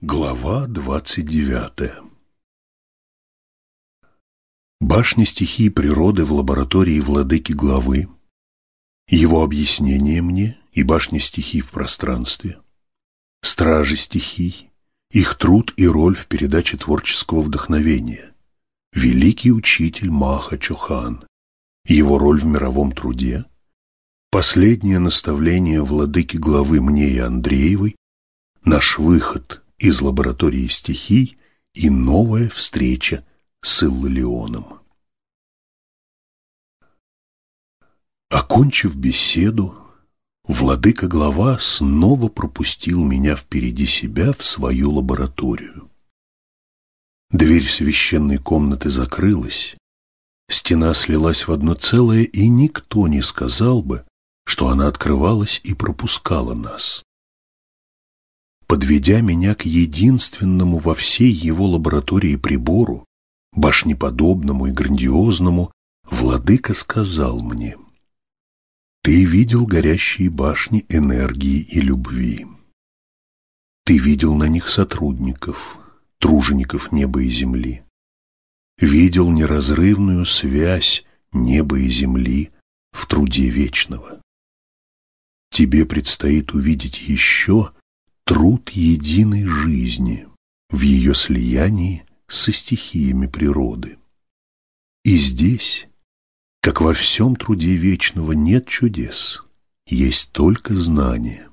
Глава двадцать девятая. Башня стихии природы в лаборатории владыки главы, его объяснение мне и башня стихий в пространстве, стражи стихий, их труд и роль в передаче творческого вдохновения, великий учитель Маха Чохан, его роль в мировом труде, последнее наставление владыки главы мне и Андреевой, наш выход из лаборатории стихий и новая встреча с Иллионом. Окончив беседу, владыка-глава снова пропустил меня впереди себя в свою лабораторию. Дверь священной комнаты закрылась, стена слилась в одно целое, и никто не сказал бы, что она открывалась и пропускала нас. Подведя меня к единственному во всей его лаборатории прибору, башнеподобному и грандиозному, владыка сказал мне, «Ты видел горящие башни энергии и любви. Ты видел на них сотрудников, тружеников неба и земли. Видел неразрывную связь неба и земли в труде вечного тебе предстоит увидеть еще труд единой жизни в ее слиянии со стихиями природы. И здесь, как во всем труде вечного, нет чудес, есть только знание.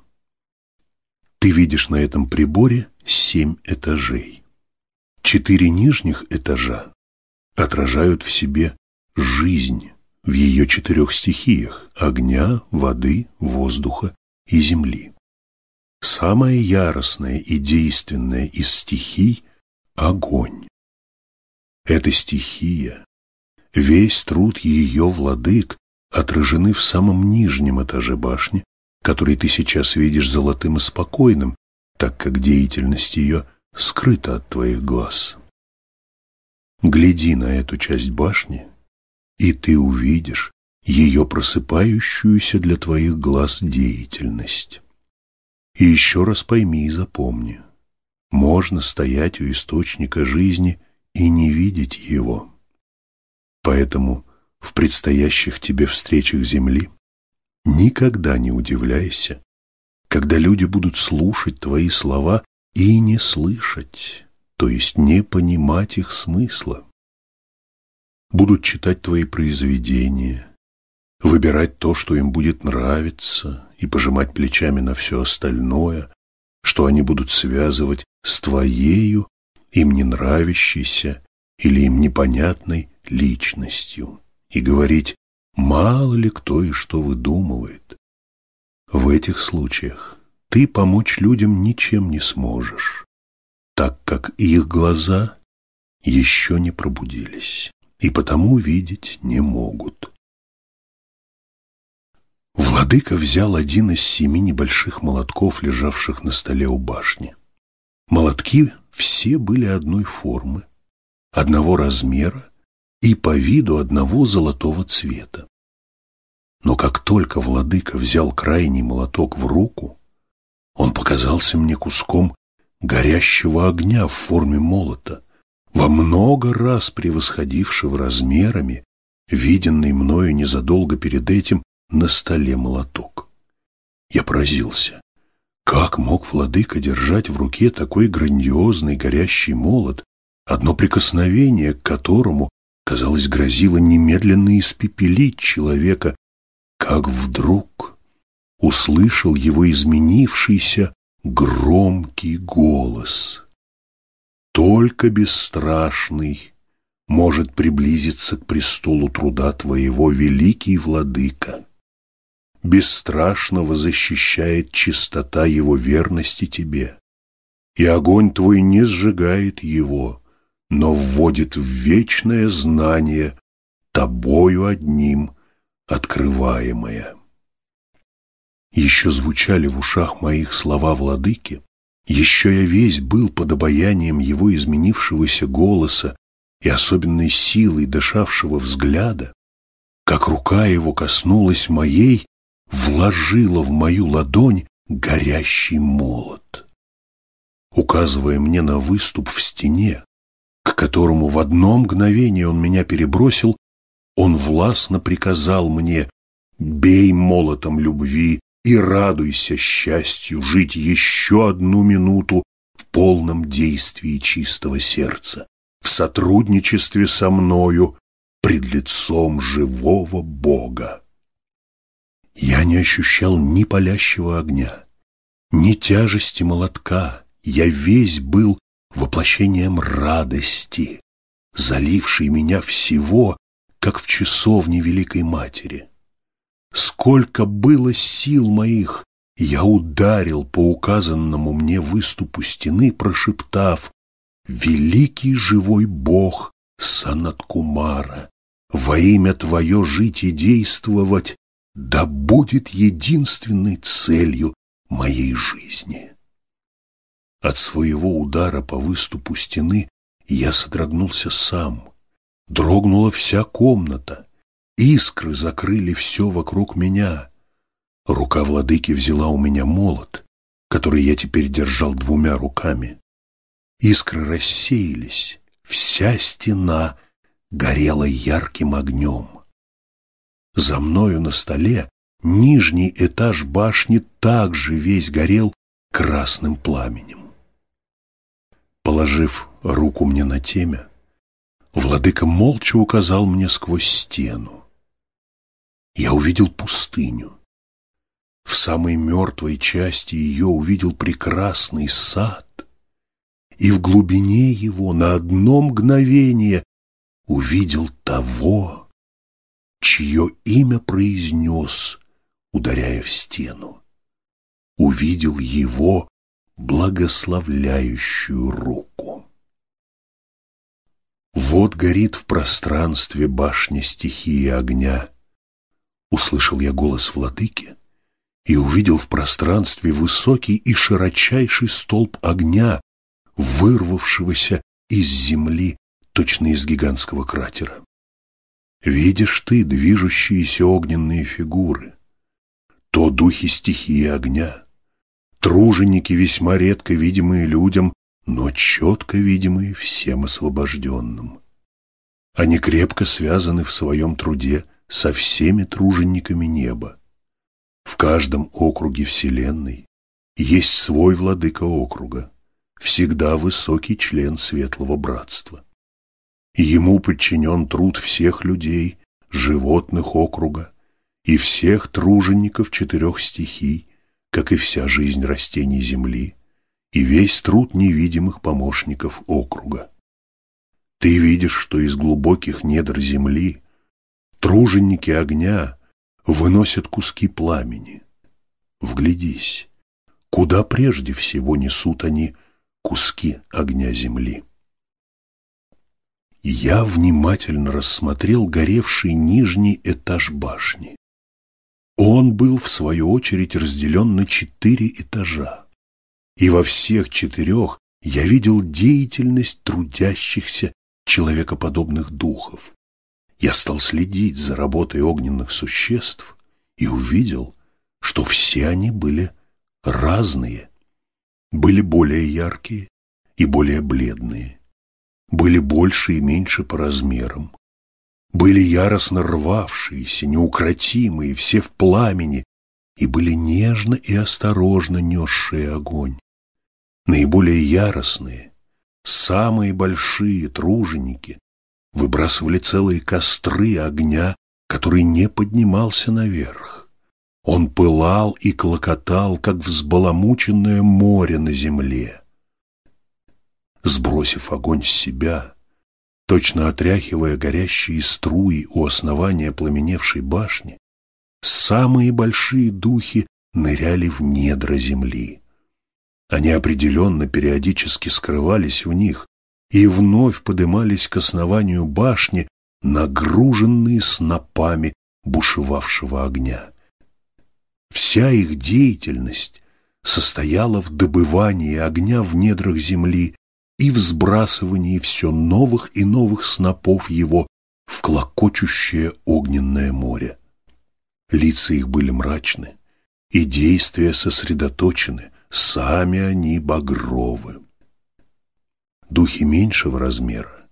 Ты видишь на этом приборе семь этажей. Четыре нижних этажа отражают в себе жизнь, в ее четырех стихиях – огня, воды, воздуха и земли. Самая яростная и действенная из стихий – огонь. Эта стихия, весь труд ее владык отражены в самом нижнем этаже башни, который ты сейчас видишь золотым и спокойным, так как деятельность ее скрыта от твоих глаз. Гляди на эту часть башни – и ты увидишь ее просыпающуюся для твоих глаз деятельность. И еще раз пойми и запомни, можно стоять у источника жизни и не видеть его. Поэтому в предстоящих тебе встречах Земли никогда не удивляйся, когда люди будут слушать твои слова и не слышать, то есть не понимать их смысла будут читать твои произведения, выбирать то, что им будет нравиться, и пожимать плечами на все остальное, что они будут связывать с твоею, им не нравящейся или им непонятной личностью, и говорить «мало ли кто и что выдумывает». В этих случаях ты помочь людям ничем не сможешь, так как их глаза еще не пробудились и потому видеть не могут. Владыка взял один из семи небольших молотков, лежавших на столе у башни. Молотки все были одной формы, одного размера и по виду одного золотого цвета. Но как только владыка взял крайний молоток в руку, он показался мне куском горящего огня в форме молота, во много раз превосходившего размерами виденный мною незадолго перед этим на столе молоток. Я поразился. Как мог владыка держать в руке такой грандиозный горящий молот, одно прикосновение к которому, казалось, грозило немедленно испепелить человека, как вдруг услышал его изменившийся громкий голос — только бесстрашный может приблизиться к престолу труда твоего, великий владыка. Бесстрашного защищает чистота его верности тебе, и огонь твой не сжигает его, но вводит в вечное знание тобою одним открываемое. Еще звучали в ушах моих слова владыки, еще я весь был под обаянием его изменившегося голоса и особенной силой дышавшего взгляда, как рука его коснулась моей, вложила в мою ладонь горящий молот. Указывая мне на выступ в стене, к которому в одно мгновение он меня перебросил, он властно приказал мне «Бей молотом любви и радуйся счастью жить еще одну минуту в полном действии чистого сердца, в сотрудничестве со мною пред лицом живого Бога». Я не ощущал ни палящего огня, ни тяжести молотка. Я весь был воплощением радости, залившей меня всего, как в часовне Великой Матери. Сколько было сил моих, я ударил по указанному мне выступу стены, прошептав «Великий живой Бог Санаткумара, во имя Твое жить и действовать, да будет единственной целью моей жизни. От своего удара по выступу стены я содрогнулся сам. Дрогнула вся комната. Искры закрыли все вокруг меня. Рука владыки взяла у меня молот, который я теперь держал двумя руками. Искры рассеялись. Вся стена горела ярким огнем. За мною на столе нижний этаж башни также весь горел красным пламенем. Положив руку мне на темя, владыка молча указал мне сквозь стену. Я увидел пустыню. В самой мертвой части ее увидел прекрасный сад, и в глубине его на одно мгновение увидел того, чье имя произнес, ударяя в стену. Увидел его благословляющую руку. Вот горит в пространстве башня стихии огня. Услышал я голос владыки и увидел в пространстве высокий и широчайший столб огня, вырвавшегося из земли, точно из гигантского кратера. Видишь ты движущиеся огненные фигуры, то духи стихии огня, труженики, весьма редко видимые людям, но четко видимые всем освобожденным. Они крепко связаны в своем труде со всеми тружениками неба. В каждом округе Вселенной есть свой владыка округа, всегда высокий член Светлого Братства. Ему подчинен труд всех людей, животных округа и всех тружеников четырех стихий, как и вся жизнь растений земли, и весь труд невидимых помощников округа. Ты видишь, что из глубоких недр земли труженики огня выносят куски пламени. Вглядись, куда прежде всего несут они куски огня земли. Я внимательно рассмотрел горевший нижний этаж башни. Он был, в свою очередь, разделен на четыре этажа. И во всех четырех я видел деятельность трудящихся человекоподобных духов. Я стал следить за работой огненных существ и увидел, что все они были разные, были более яркие и более бледные были больше и меньше по размерам. Были яростно рвавшиеся, неукротимые, все в пламени, и были нежно и осторожно несшие огонь. Наиболее яростные, самые большие труженики выбрасывали целые костры огня, который не поднимался наверх. Он пылал и клокотал, как взбаламученное море на земле сбросив огонь с себя, точно отряхивая горящие струи у основания пламеневшей башни, самые большие духи ныряли в недра земли. Они определенно периодически скрывались в них и вновь подымались к основанию башни, нагруженные снопами бушевавшего огня. Вся их деятельность состояла в добывании огня в недрах земли и в сбрасывании все новых и новых снопов его в клокочущее огненное море. Лица их были мрачны, и действия сосредоточены, сами они багровы. Духи меньшего размера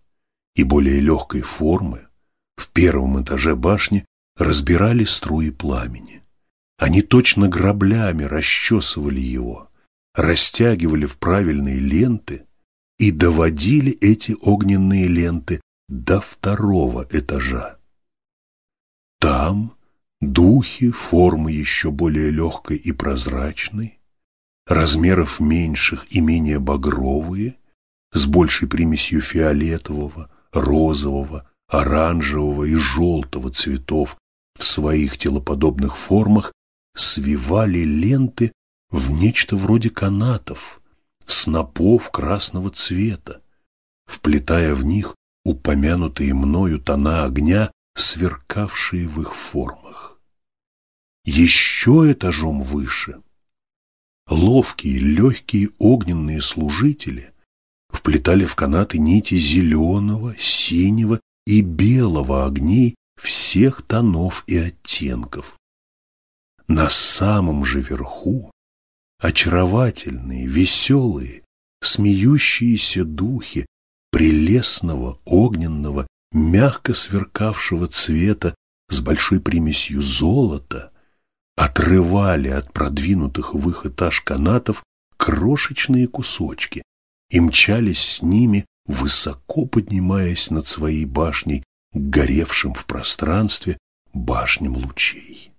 и более легкой формы в первом этаже башни разбирали струи пламени. Они точно граблями расчесывали его, растягивали в правильные ленты и доводили эти огненные ленты до второго этажа. Там духи формы еще более легкой и прозрачной, размеров меньших и менее багровые, с большей примесью фиолетового, розового, оранжевого и желтого цветов в своих телоподобных формах свивали ленты в нечто вроде канатов, снопов красного цвета, вплетая в них упомянутые мною тона огня, сверкавшие в их формах. Еще этажом выше ловкие, легкие огненные служители вплетали в канаты нити зеленого, синего и белого огней всех тонов и оттенков. На самом же верху очаровательные, веселые, смеющиеся духи прелестного, огненного, мягко сверкавшего цвета с большой примесью золота отрывали от продвинутых в их этаж канатов крошечные кусочки и мчались с ними, высоко поднимаясь над своей башней, горевшим в пространстве башням лучей.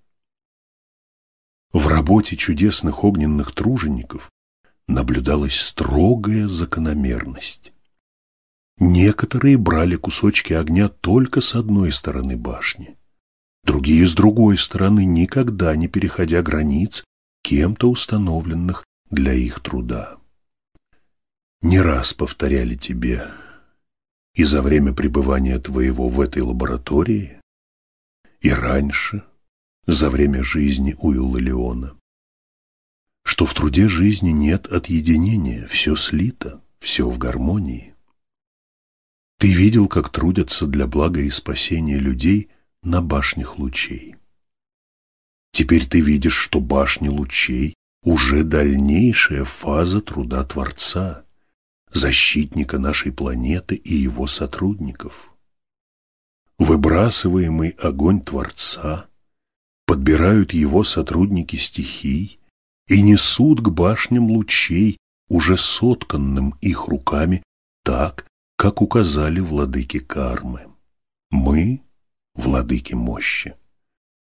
В работе чудесных огненных тружеников наблюдалась строгая закономерность. Некоторые брали кусочки огня только с одной стороны башни, другие с другой стороны, никогда не переходя границ, кем-то установленных для их труда. Не раз повторяли тебе, и за время пребывания твоего в этой лаборатории, и раньше – за время жизни Уилла Леона, что в труде жизни нет отъединения, все слито, все в гармонии. Ты видел, как трудятся для блага и спасения людей на башнях лучей. Теперь ты видишь, что башни лучей уже дальнейшая фаза труда Творца, защитника нашей планеты и его сотрудников. Выбрасываемый огонь Творца – подбирают его сотрудники стихий и несут к башням лучей, уже сотканным их руками, так, как указали владыки кармы. Мы, владыки мощи,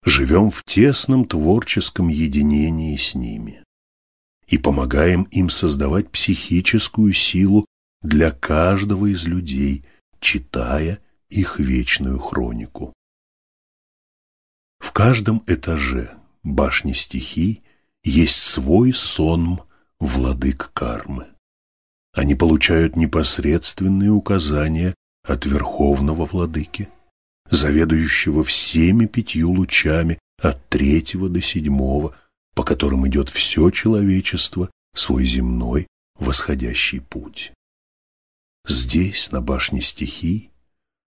живем в тесном творческом единении с ними и помогаем им создавать психическую силу для каждого из людей, читая их вечную хронику. В каждом этаже башни стихий есть свой сонм владык кармы. Они получают непосредственные указания от верховного владыки, заведующего всеми пятью лучами от третьего до седьмого, по которым идет все человечество, свой земной восходящий путь. Здесь, на башне стихий,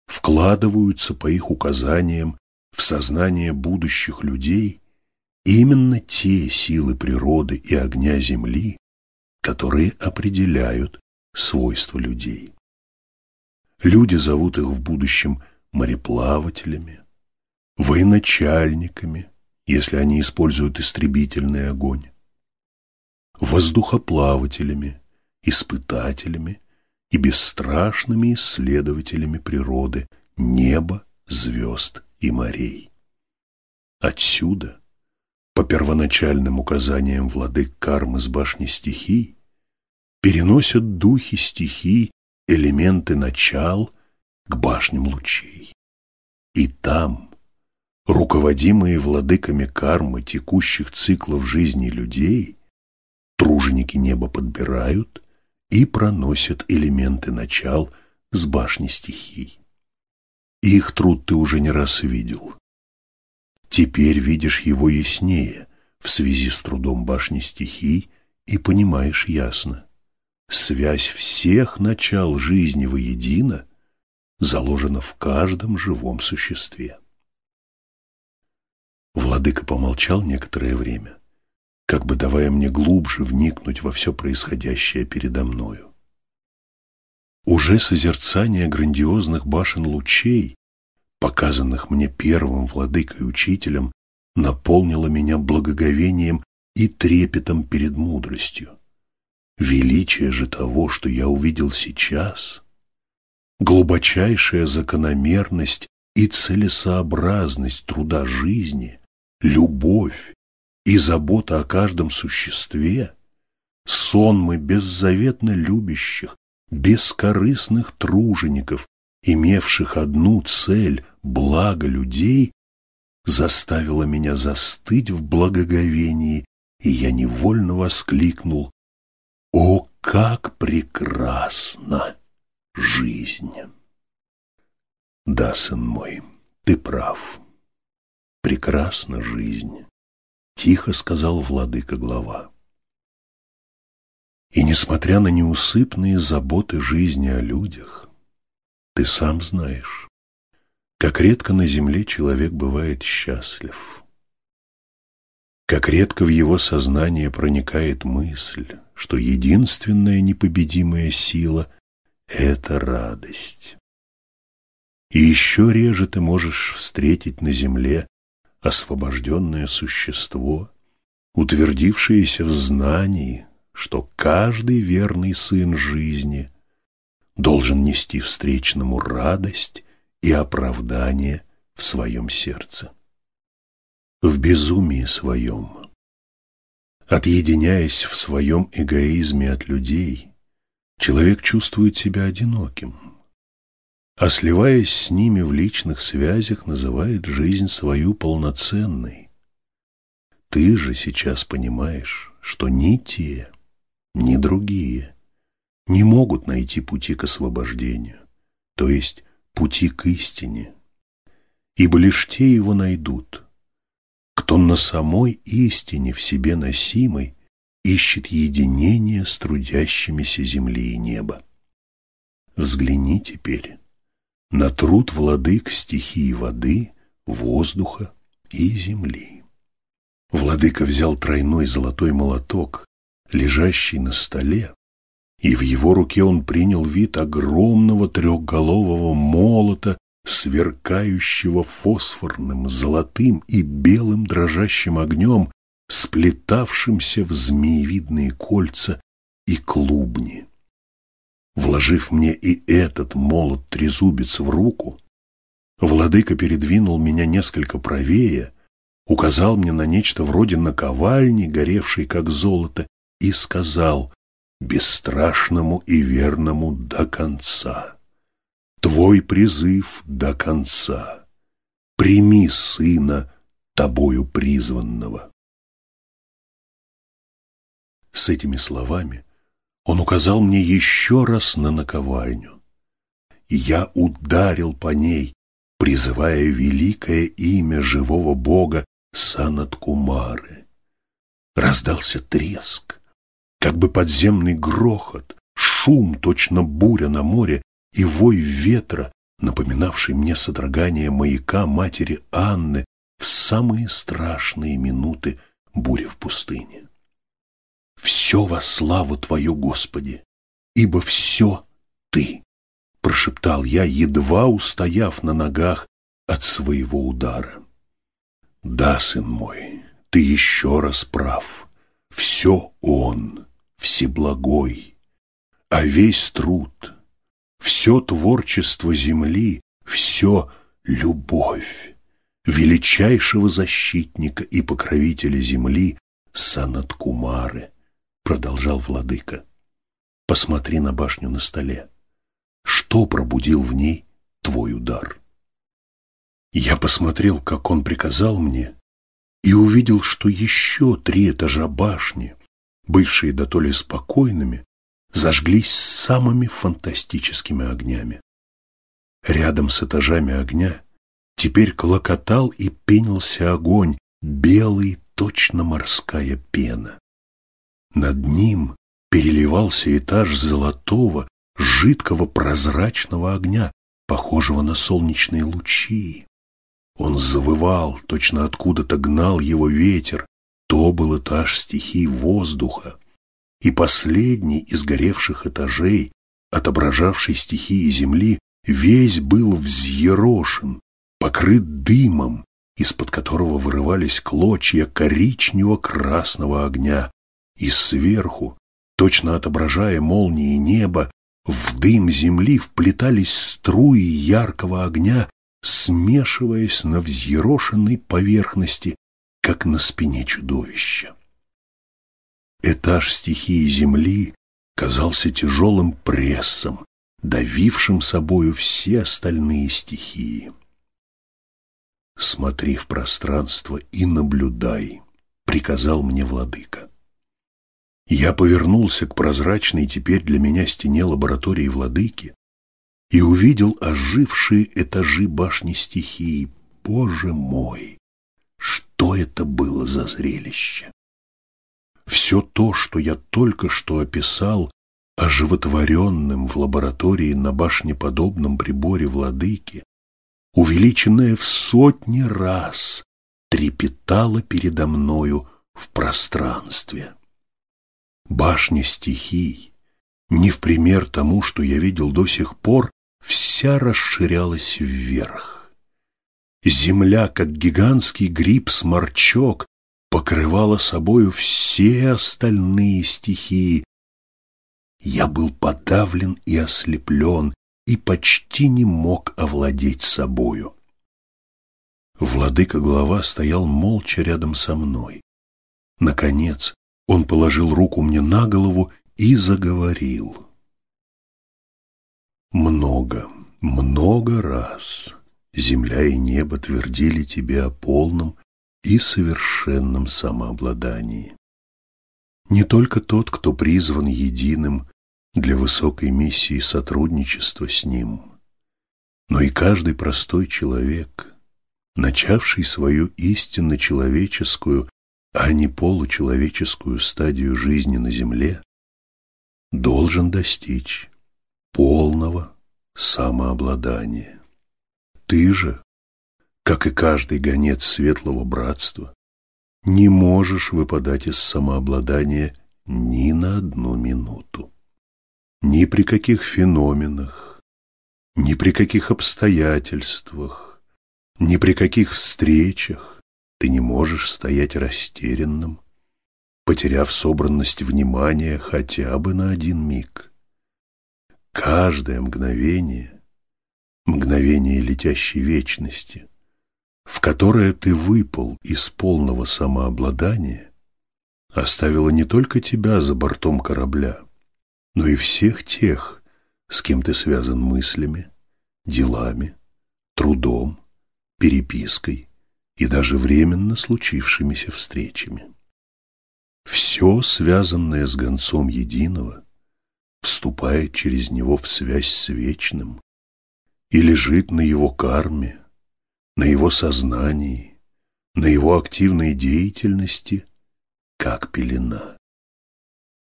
вкладываются по их указаниям в сознание будущих людей именно те силы природы и огня Земли, которые определяют свойства людей. Люди зовут их в будущем мореплавателями, военачальниками, если они используют истребительный огонь, воздухоплавателями, испытателями и бесстрашными исследователями природы, неба, звезд и морей. Отсюда, по первоначальным указаниям владык кармы с башни стихий, переносят духи стихий элементы начал к башням лучей. И там, руководимые владыками кармы текущих циклов жизни людей, труженики неба подбирают и проносят элементы начал с башни стихий. Их труд ты уже не раз видел. Теперь видишь его яснее в связи с трудом башни стихий и понимаешь ясно. Связь всех начал жизни воедино заложена в каждом живом существе. Владыка помолчал некоторое время, как бы давая мне глубже вникнуть во все происходящее передо мною. Уже созерцание грандиозных башен лучей, показанных мне первым владыкой-учителем, наполнило меня благоговением и трепетом перед мудростью. Величие же того, что я увидел сейчас, глубочайшая закономерность и целесообразность труда жизни, любовь и забота о каждом существе, сонмы беззаветно любящих, бескорыстных тружеников, имевших одну цель – благо людей, заставило меня застыть в благоговении, и я невольно воскликнул «О, как прекрасна жизнь!» Да, сын мой, ты прав. Прекрасна жизнь, тихо сказал владыка глава. И несмотря на неусыпные заботы жизни о людях, ты сам знаешь, как редко на земле человек бывает счастлив, как редко в его сознание проникает мысль, что единственная непобедимая сила — это радость. И еще реже ты можешь встретить на земле освобожденное существо, утвердившееся в знании, что каждый верный сын жизни должен нести встречному радость и оправдание в своем сердце. В безумии своем, отъединяясь в своем эгоизме от людей, человек чувствует себя одиноким, а сливаясь с ними в личных связях, называет жизнь свою полноценной. Ты же сейчас понимаешь, что ни те, ни другие не могут найти пути к освобождению, то есть пути к истине, ибо лишь те его найдут, кто на самой истине в себе носимой ищет единение с трудящимися земли и неба. Взгляни теперь на труд владык стихии воды, воздуха и земли. Владыка взял тройной золотой молоток, лежащий на столе, и в его руке он принял вид огромного трехголового молота, сверкающего фосфорным, золотым и белым дрожащим огнем, сплетавшимся в змеевидные кольца и клубни. Вложив мне и этот молот-трезубец в руку, владыка передвинул меня несколько правее, указал мне на нечто вроде наковальни, горевшей как золото, и сказал бесстрашному и верному до конца. Твой призыв до конца. Прими сына, тобою призванного. С этими словами он указал мне еще раз на наковальню. Я ударил по ней, призывая великое имя живого бога Санаткумары. Раздался треск, как бы подземный грохот, шум, точно буря на море, и вой ветра, напоминавший мне содрогание маяка матери Анны в самые страшные минуты бури в пустыне. «Все во славу Твою, Господи, ибо все Ты!» — прошептал я, едва устояв на ногах от своего удара. «Да, сын мой, ты еще раз прав. Все Он, всеблагой, а весь труд, все творчество земли, все любовь величайшего защитника и покровителя земли Санаткумары, продолжал владыка. Посмотри на башню на столе. Что пробудил в ней твой удар? Я посмотрел, как он приказал мне, и увидел, что еще три этажа башни, бывшие до то ли спокойными, зажглись самыми фантастическими огнями. Рядом с этажами огня теперь клокотал и пенился огонь, белый, точно морская пена. Над ним переливался этаж золотого, жидкого прозрачного огня, похожего на солнечные лучи. Он завывал, точно откуда-то гнал его ветер, то был этаж стихий воздуха, и последний из горевших этажей отображавший стихии земли, весь был взъерошен, покрыт дымом, из-под которого вырывались клочья коричнево-красного огня, и сверху, точно отображая молнии неба, в дым земли вплетались струи яркого огня, смешиваясь на взъерошенной поверхности, как на спине чудовища. Этаж стихии земли казался тяжелым прессом, давившим собою все остальные стихии. «Смотри в пространство и наблюдай», — приказал мне владыка. Я повернулся к прозрачной теперь для меня стене лаборатории владыки и увидел ожившие этажи башни стихии. Боже мой! Это было за зрелище? Все то, что я только что описал, оживотворенным в лаборатории на башнеподобном приборе владыки, увеличенное в сотни раз, трепетало передо мною в пространстве. Башня стихий, не в пример тому, что я видел до сих пор, вся расширялась вверх. Земля, как гигантский гриб-сморчок, покрывала собою все остальные стихии. Я был подавлен и ослеплен, и почти не мог овладеть собою. Владыка-глава стоял молча рядом со мной. Наконец, он положил руку мне на голову и заговорил. Много, много раз земля и небо твердили тебе о полном и совершенном самообладании. Не только тот, кто призван единым для высокой миссии сотрудничества с ним, но и каждый простой человек, начавший свою истинно человеческую, а не получеловеческую стадию жизни на земле, должен достичь полного самообладания. Ты же, как и каждый гонец светлого братства, не можешь выпадать из самообладания ни на одну минуту. Ни при каких феноменах, ни при каких обстоятельствах, ни при каких встречах ты не можешь стоять растерянным, потеряв собранность внимания хотя бы на один миг. Каждое мгновение, мгновение летящей вечности, в которое ты выпал из полного самообладания, оставило не только тебя за бортом корабля, но и всех тех, с кем ты связан мыслями, делами, трудом, перепиской и даже временно случившимися встречами. Все, связанное с гонцом единого, вступает через него в связь с вечным и лежит на его карме, на его сознании, на его активной деятельности, как пелена.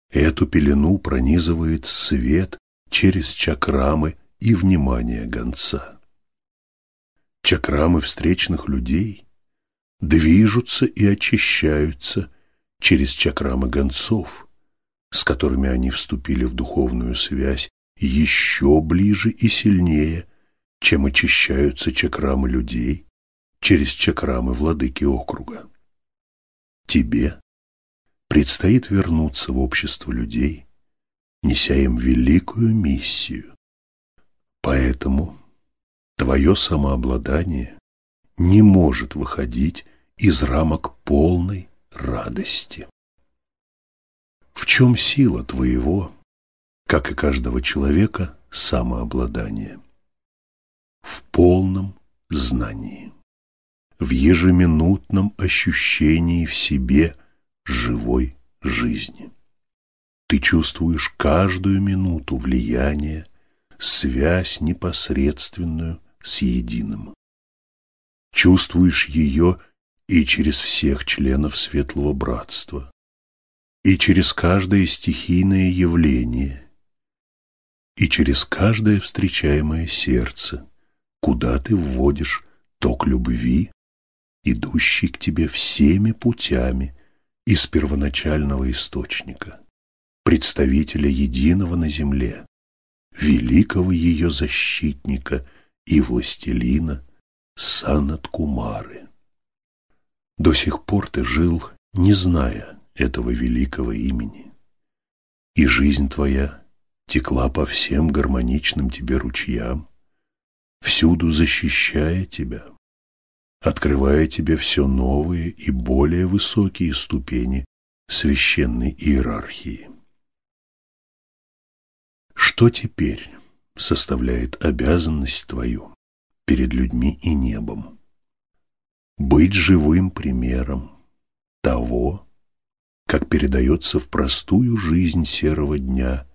Эту пелену пронизывает свет через чакрамы и внимание гонца. Чакрамы встречных людей движутся и очищаются через чакрамы гонцов, с которыми они вступили в духовную связь еще ближе и сильнее, чем очищаются чакрамы людей через чакрамы владыки округа. Тебе предстоит вернуться в общество людей, неся им великую миссию. Поэтому твое самообладание не может выходить из рамок полной радости. В чем сила твоего, как и каждого человека, самообладания? В полном знании, в ежеминутном ощущении в себе живой жизни. Ты чувствуешь каждую минуту влияние, связь непосредственную с единым. Чувствуешь ее и через всех членов Светлого Братства, и через каждое стихийное явление, и через каждое встречаемое сердце, куда ты вводишь ток любви, идущий к тебе всеми путями из первоначального источника, представителя единого на земле, великого ее защитника и властелина Санаткумары. До сих пор ты жил, не зная этого великого имени, и жизнь твоя текла по всем гармоничным тебе ручьям, всюду защищая тебя, открывая тебе все новые и более высокие ступени священной иерархии. Что теперь составляет обязанность твою перед людьми и небом? Быть живым примером того, как передается в простую жизнь серого дня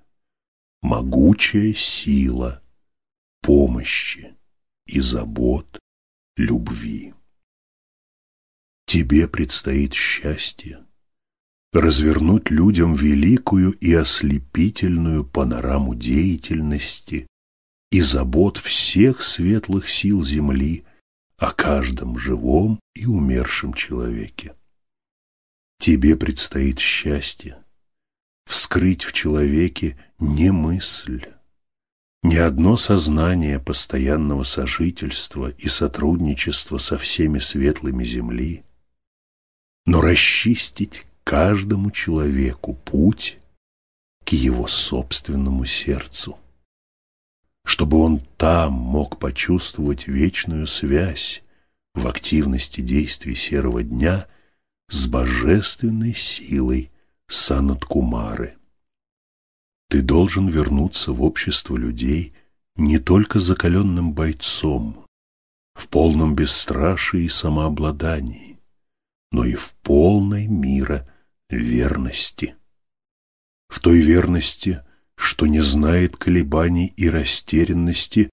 могучая сила помощи и забот любви. Тебе предстоит счастье развернуть людям великую и ослепительную панораму деятельности и забот всех светлых сил Земли о каждом живом и умершем человеке. Тебе предстоит счастье вскрыть в человеке не мысль, не одно сознание постоянного сожительства и сотрудничества со всеми светлыми Земли, но расчистить каждому человеку путь к его собственному сердцу, чтобы он там мог почувствовать вечную связь в активности действий серого дня с божественной силой Санаткумары. Ты должен вернуться в общество людей не только закаленным бойцом, в полном бесстрашии и самообладании, но и в полной мира верности. В той верности, что не знает колебаний и растерянности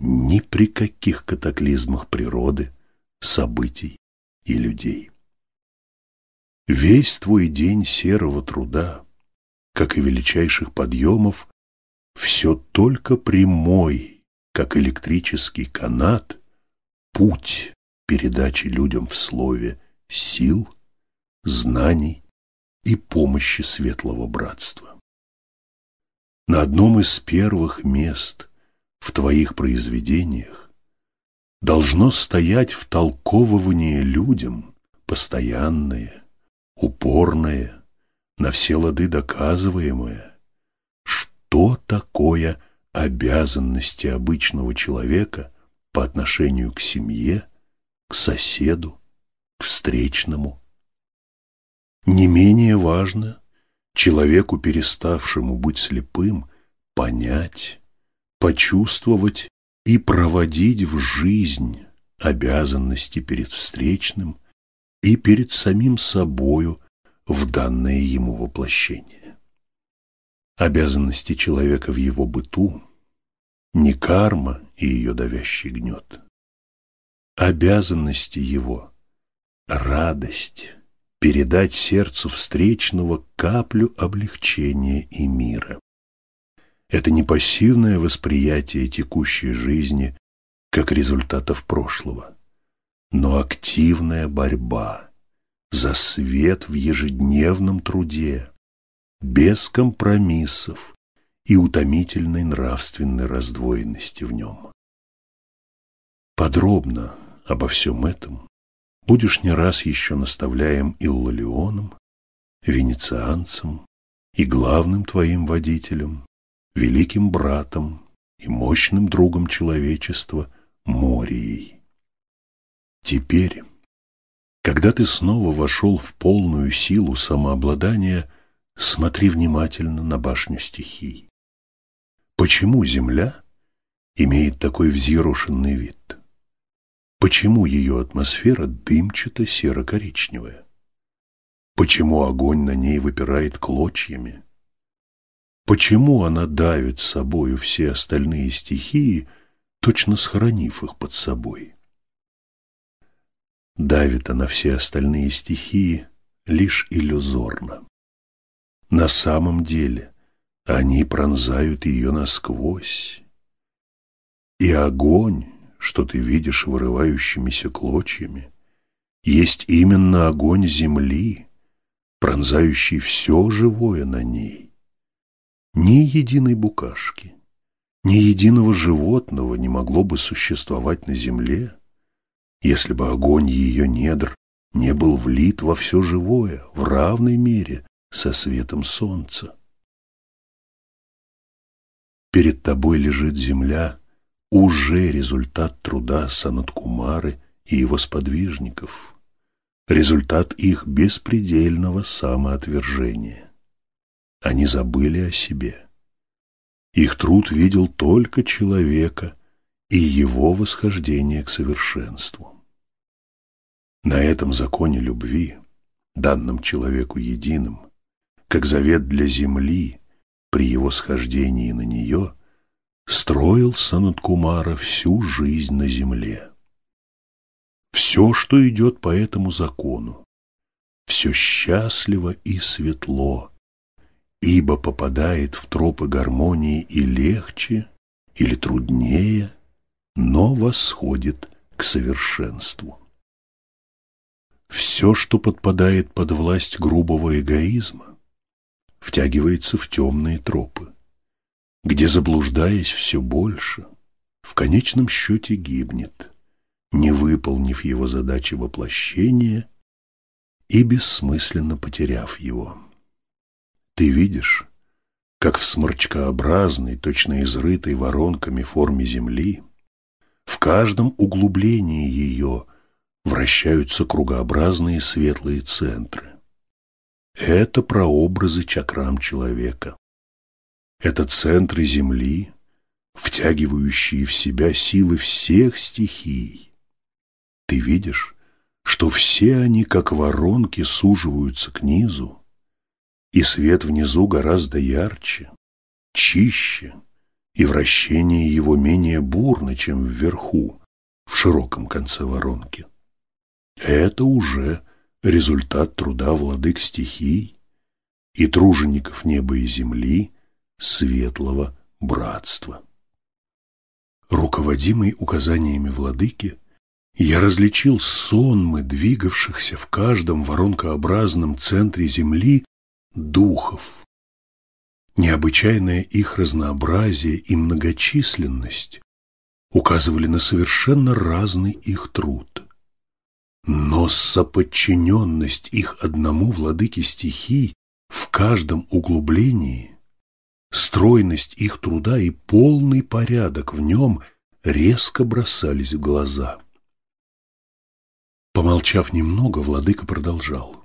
ни при каких катаклизмах природы, событий и людей. Весь твой день серого труда, как и величайших подъемов, все только прямой, как электрический канат, путь передачи людям в слове сил, знаний и помощи Светлого Братства. На одном из первых мест в твоих произведениях должно стоять втолковывание людям постоянное, упорное, на все лады доказываемое, что такое обязанности обычного человека по отношению к семье, к соседу, к встречному, не менее важно человеку, переставшему быть слепым, понять, почувствовать и проводить в жизнь обязанности перед встречным и перед самим собою в данное ему воплощение. Обязанности человека в его быту не карма и ее давящий гнет. Обязанности его – радость, передать сердцу встречного каплю облегчения и мира. Это не пассивное восприятие текущей жизни как результатов прошлого, но активная борьба за свет в ежедневном труде, без компромиссов и утомительной нравственной раздвоенности в нем. Подробно обо всем этом будешь не раз еще наставляем Иллалионом, венецианцем и главным твоим водителем, великим братом и мощным другом человечества Морией. Теперь, когда ты снова вошел в полную силу самообладания, смотри внимательно на башню стихий. Почему Земля имеет такой взъерошенный вид? Почему ее атмосфера дымчато-серо-коричневая? Почему огонь на ней выпирает клочьями? Почему она давит собою все остальные стихии, точно схоронив их под собой? Давит она все остальные стихии лишь иллюзорно. На самом деле они пронзают ее насквозь. И огонь что ты видишь вырывающимися клочьями, есть именно огонь земли, пронзающий все живое на ней. Ни единой букашки, Ни единого животного не могло бы существовать на земле, если бы огонь ее недр не был влит во все живое в равной мере со светом солнца. Перед тобой лежит земля, уже результат труда Санаткумары и его сподвижников, результат их беспредельного самоотвержения. Они забыли о себе. Их труд видел только человека и его восхождение к совершенству. На этом законе любви, данном человеку единым, как завет для земли, при его схождении на нее строил Санаткумара всю жизнь на земле. Все, что идет по этому закону, все счастливо и светло, ибо попадает в тропы гармонии и легче или труднее, но восходит к совершенству. Все, что подпадает под власть грубого эгоизма, втягивается в темные тропы, где, заблуждаясь все больше, в конечном счете гибнет, не выполнив его задачи воплощения и бессмысленно потеряв его. Ты видишь, как в сморчкообразной, точно изрытой воронками форме Земли, в каждом углублении ее вращаются кругообразные светлые центры. Это прообразы чакрам человека. Это центры Земли, втягивающие в себя силы всех стихий. Ты видишь, что все они, как воронки, суживаются к низу, и свет внизу гораздо ярче, чище, и вращение его менее бурно, чем вверху, в широком конце воронки. Это уже результат труда владык стихий и тружеников неба и земли светлого братства. Руководимый указаниями владыки, я различил сонмы двигавшихся в каждом воронкообразном центре земли духов. Необычайное их разнообразие и многочисленность указывали на совершенно разный их труд. Но соподчиненность их одному владыке стихий в каждом углублении, стройность их труда и полный порядок в нем резко бросались в глаза. Помолчав немного, владыка продолжал.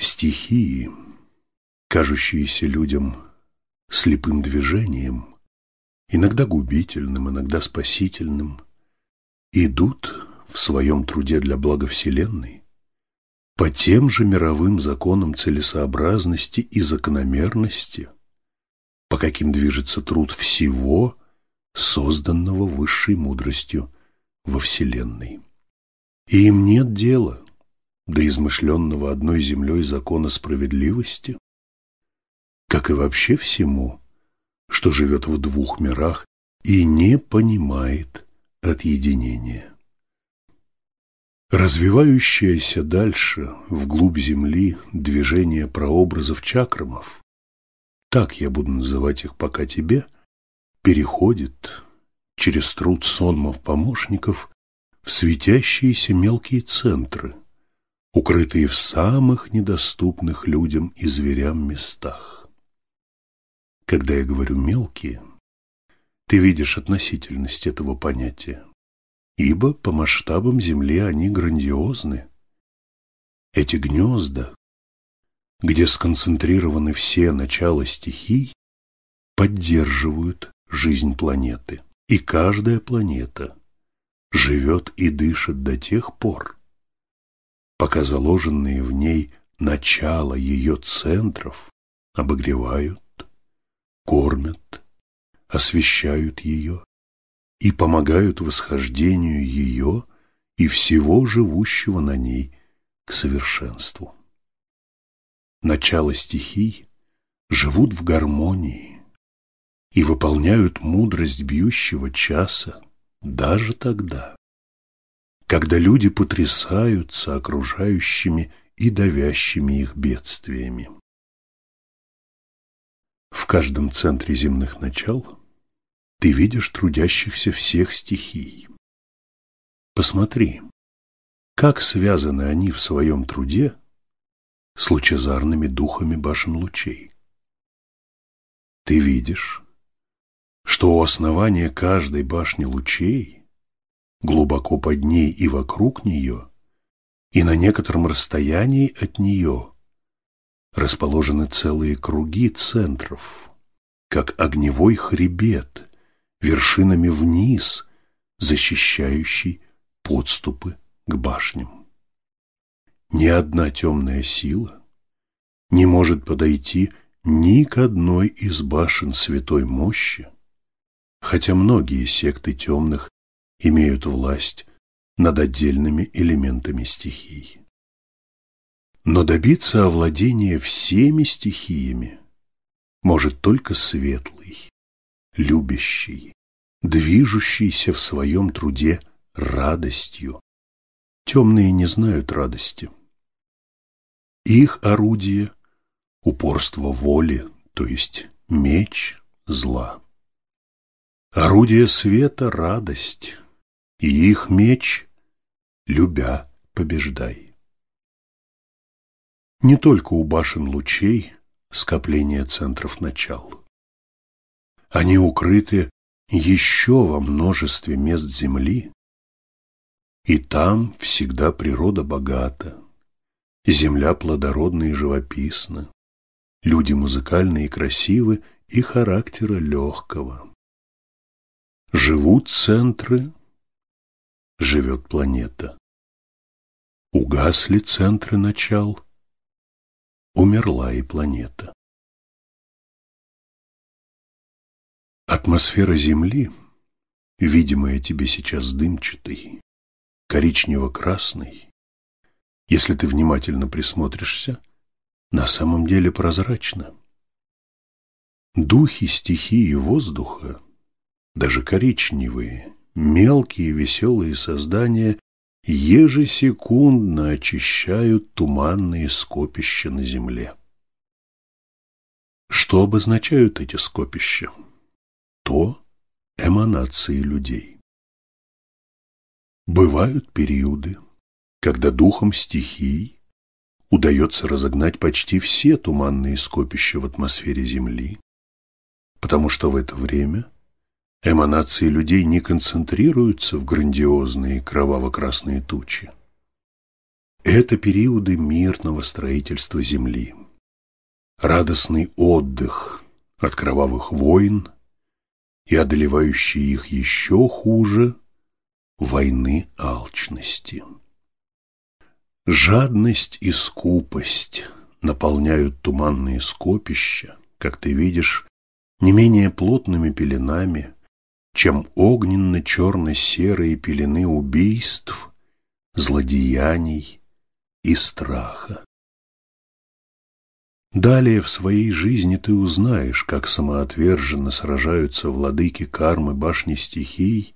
Стихии, кажущиеся людям слепым движением, иногда губительным, иногда спасительным, идут в своем труде для блага Вселенной по тем же мировым законам целесообразности и закономерности, по каким движется труд всего, созданного высшей мудростью во Вселенной. И им нет дела до измышленного одной землей закона справедливости, как и вообще всему, что живет в двух мирах и не понимает отъединения. Развивающееся дальше, вглубь Земли, движение прообразов чакрамов, так я буду называть их пока тебе, переходит через труд сонмов-помощников в светящиеся мелкие центры, укрытые в самых недоступных людям и зверям местах. Когда я говорю «мелкие», ты видишь относительность этого понятия ибо по масштабам Земли они грандиозны. Эти гнезда, где сконцентрированы все начала стихий, поддерживают жизнь планеты, и каждая планета живет и дышит до тех пор, пока заложенные в ней начало ее центров обогревают, кормят, освещают ее, и помогают восхождению ее и всего живущего на ней к совершенству. Начало стихий живут в гармонии и выполняют мудрость бьющего часа даже тогда, когда люди потрясаются окружающими и давящими их бедствиями. В каждом центре земных начал ты видишь трудящихся всех стихий. Посмотри, как связаны они в своем труде с лучезарными духами башен лучей. Ты видишь, что у основания каждой башни лучей, глубоко под ней и вокруг нее, и на некотором расстоянии от нее расположены целые круги центров, как огневой хребет, вершинами вниз, защищающий подступы к башням. Ни одна темная сила не может подойти ни к одной из башен святой мощи, хотя многие секты темных имеют власть над отдельными элементами стихий. Но добиться овладения всеми стихиями может только светлый, любящий, движущийся в своем труде радостью. Темные не знают радости. Их орудие – упорство воли, то есть меч зла. Орудие света – радость, и их меч – любя побеждай. Не только у башен лучей скопление центров начал. Они укрыты еще во множестве мест земли, и там всегда природа богата, земля плодородна и живописна, люди музыкальны и красивы и характера легкого. Живут центры, живет планета. Угасли центры начал, умерла и планета. Атмосфера Земли, видимая тебе сейчас дымчатой, коричнево-красной, если ты внимательно присмотришься, на самом деле прозрачна. Духи стихии воздуха, даже коричневые, мелкие веселые создания ежесекундно очищают туманные скопища на земле. Что обозначают эти скопища? То эманации людей. Бывают периоды, когда духом стихий удается разогнать почти все туманные скопища в атмосфере Земли, потому что в это время Эманации людей не концентрируются в грандиозные кроваво-красные тучи. Это периоды мирного строительства земли, радостный отдых от кровавых войн и одолевающие их еще хуже войны алчности. Жадность и скупость наполняют туманные скопища, как ты видишь, не менее плотными пеленами, чем огненно-черно-серые пелены убийств, злодеяний и страха. Далее в своей жизни ты узнаешь, как самоотверженно сражаются владыки кармы башни стихий,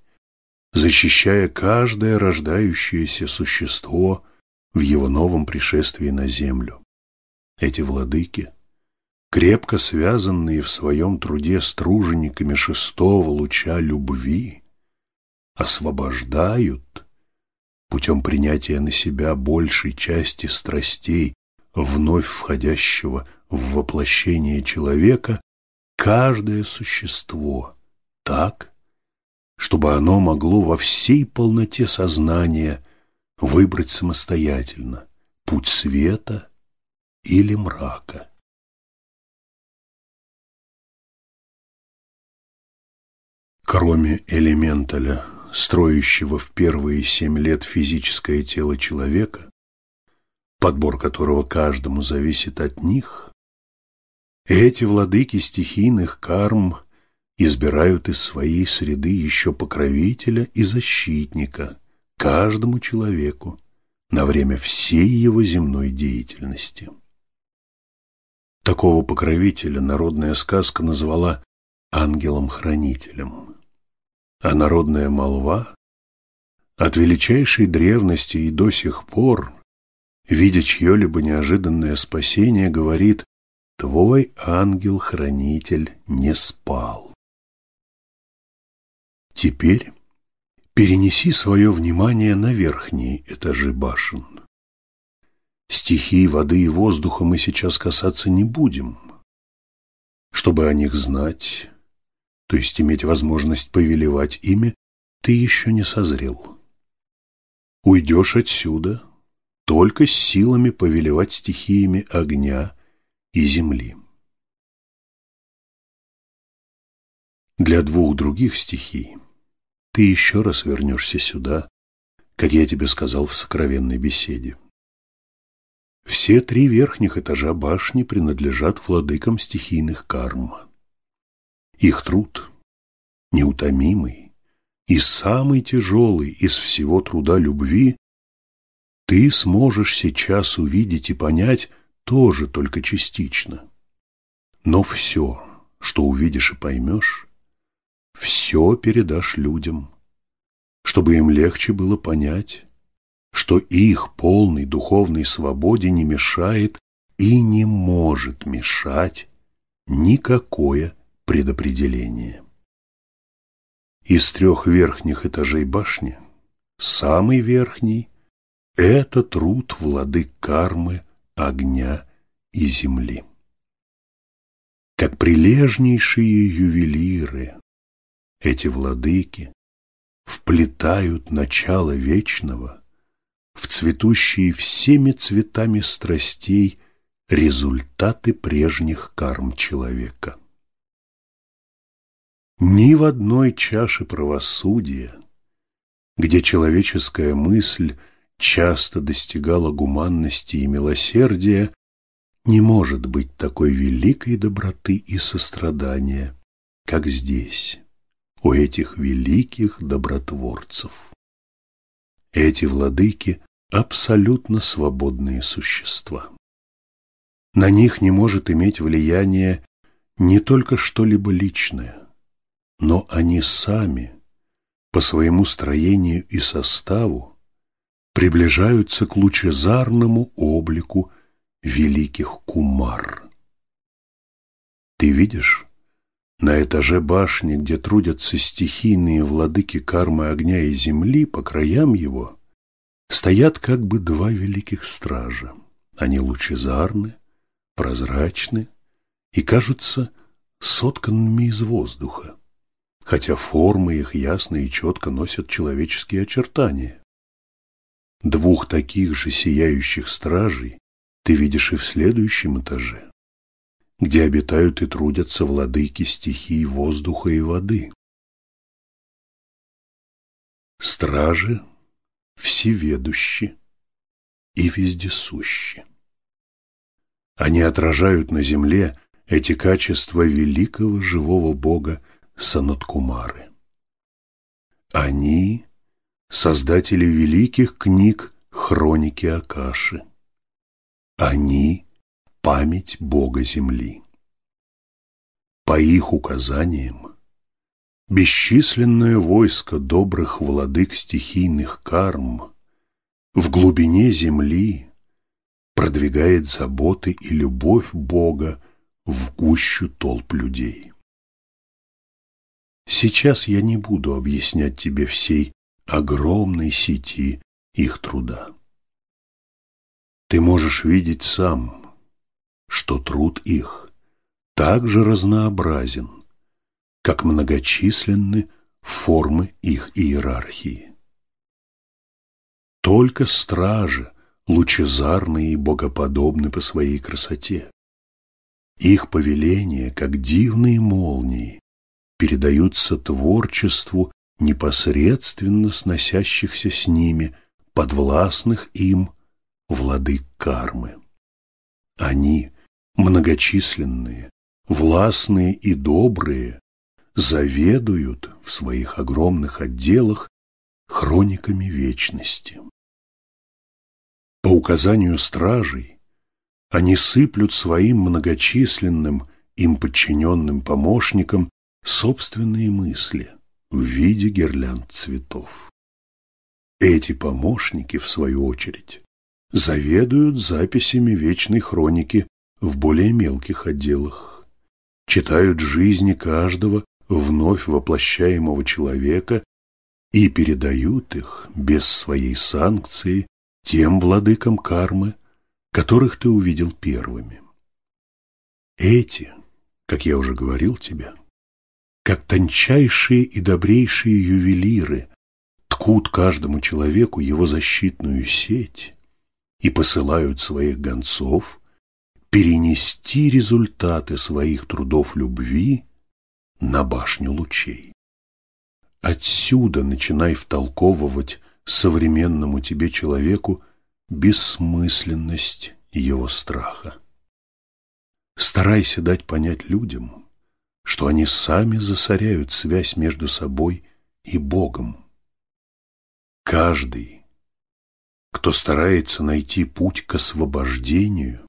защищая каждое рождающееся существо в его новом пришествии на землю. Эти владыки – крепко связанные в своем труде с тружениками шестого луча любви, освобождают путем принятия на себя большей части страстей вновь входящего в воплощение человека каждое существо так, чтобы оно могло во всей полноте сознания выбрать самостоятельно путь света или мрака. Кроме элементаля, строящего в первые семь лет физическое тело человека, подбор которого каждому зависит от них, эти владыки стихийных карм избирают из своей среды еще покровителя и защитника каждому человеку на время всей его земной деятельности. Такого покровителя народная сказка назвала ангелом-хранителем а народная молва от величайшей древности и до сих пор, видя чье-либо неожиданное спасение, говорит «Твой ангел-хранитель не спал». Теперь перенеси свое внимание на верхние этажи башен. Стихий воды и воздуха мы сейчас касаться не будем. Чтобы о них знать, то есть иметь возможность повелевать ими, ты еще не созрел. Уйдешь отсюда только с силами повелевать стихиями огня и земли. Для двух других стихий ты еще раз вернешься сюда, как я тебе сказал в сокровенной беседе. Все три верхних этажа башни принадлежат владыкам стихийных карм. Их труд, неутомимый и самый тяжелый из всего труда любви, ты сможешь сейчас увидеть и понять тоже только частично. Но все, что увидишь и поймешь, все передашь людям, чтобы им легче было понять, что их полной духовной свободе не мешает и не может мешать никакое предопределение. Из трех верхних этажей башни самый верхний – это труд владык кармы, огня и земли. Как прилежнейшие ювелиры, эти владыки вплетают начало вечного в цветущие всеми цветами страстей результаты прежних карм человека. Ни в одной чаше правосудия, где человеческая мысль часто достигала гуманности и милосердия, не может быть такой великой доброты и сострадания, как здесь, у этих великих добротворцев. Эти владыки абсолютно свободные существа. На них не может иметь влияние не только что-либо личное, но они сами по своему строению и составу приближаются к лучезарному облику великих кумар. Ты видишь, на этаже башни, где трудятся стихийные владыки кармы огня и земли, по краям его стоят как бы два великих стража. Они лучезарны, прозрачны и кажутся сотканными из воздуха, хотя формы их ясно и четко носят человеческие очертания. Двух таких же сияющих стражей ты видишь и в следующем этаже где обитают и трудятся владыки стихий воздуха и воды. Стражи всеведущи и вездесущи. Они отражают на земле эти качества великого живого бога Санаткумары. Они – создатели великих книг хроники Акаши. Они – память Бога Земли. По их указаниям, бесчисленное войско добрых владык стихийных карм в глубине Земли продвигает заботы и любовь Бога в гущу толп людей. Сейчас я не буду объяснять тебе всей огромной сети их труда. Ты можешь видеть сам – что труд их так же разнообразен, как многочисленны формы их иерархии. Только стражи лучезарны и богоподобны по своей красоте. Их повеления, как дивные молнии, передаются творчеству непосредственно сносящихся с ними, подвластных им владык кармы. Они многочисленные, властные и добрые, заведуют в своих огромных отделах хрониками вечности. По указанию стражей они сыплют своим многочисленным им подчиненным помощникам собственные мысли в виде гирлянд цветов. Эти помощники, в свою очередь, заведуют записями вечной хроники в более мелких отделах, читают жизни каждого вновь воплощаемого человека и передают их без своей санкции тем владыкам кармы, которых ты увидел первыми. Эти, как я уже говорил тебе, как тончайшие и добрейшие ювелиры, ткут каждому человеку его защитную сеть и посылают своих гонцов перенести результаты своих трудов любви на башню лучей. Отсюда начинай втолковывать современному тебе человеку бессмысленность его страха. Старайся дать понять людям, что они сами засоряют связь между собой и Богом. Каждый, кто старается найти путь к освобождению,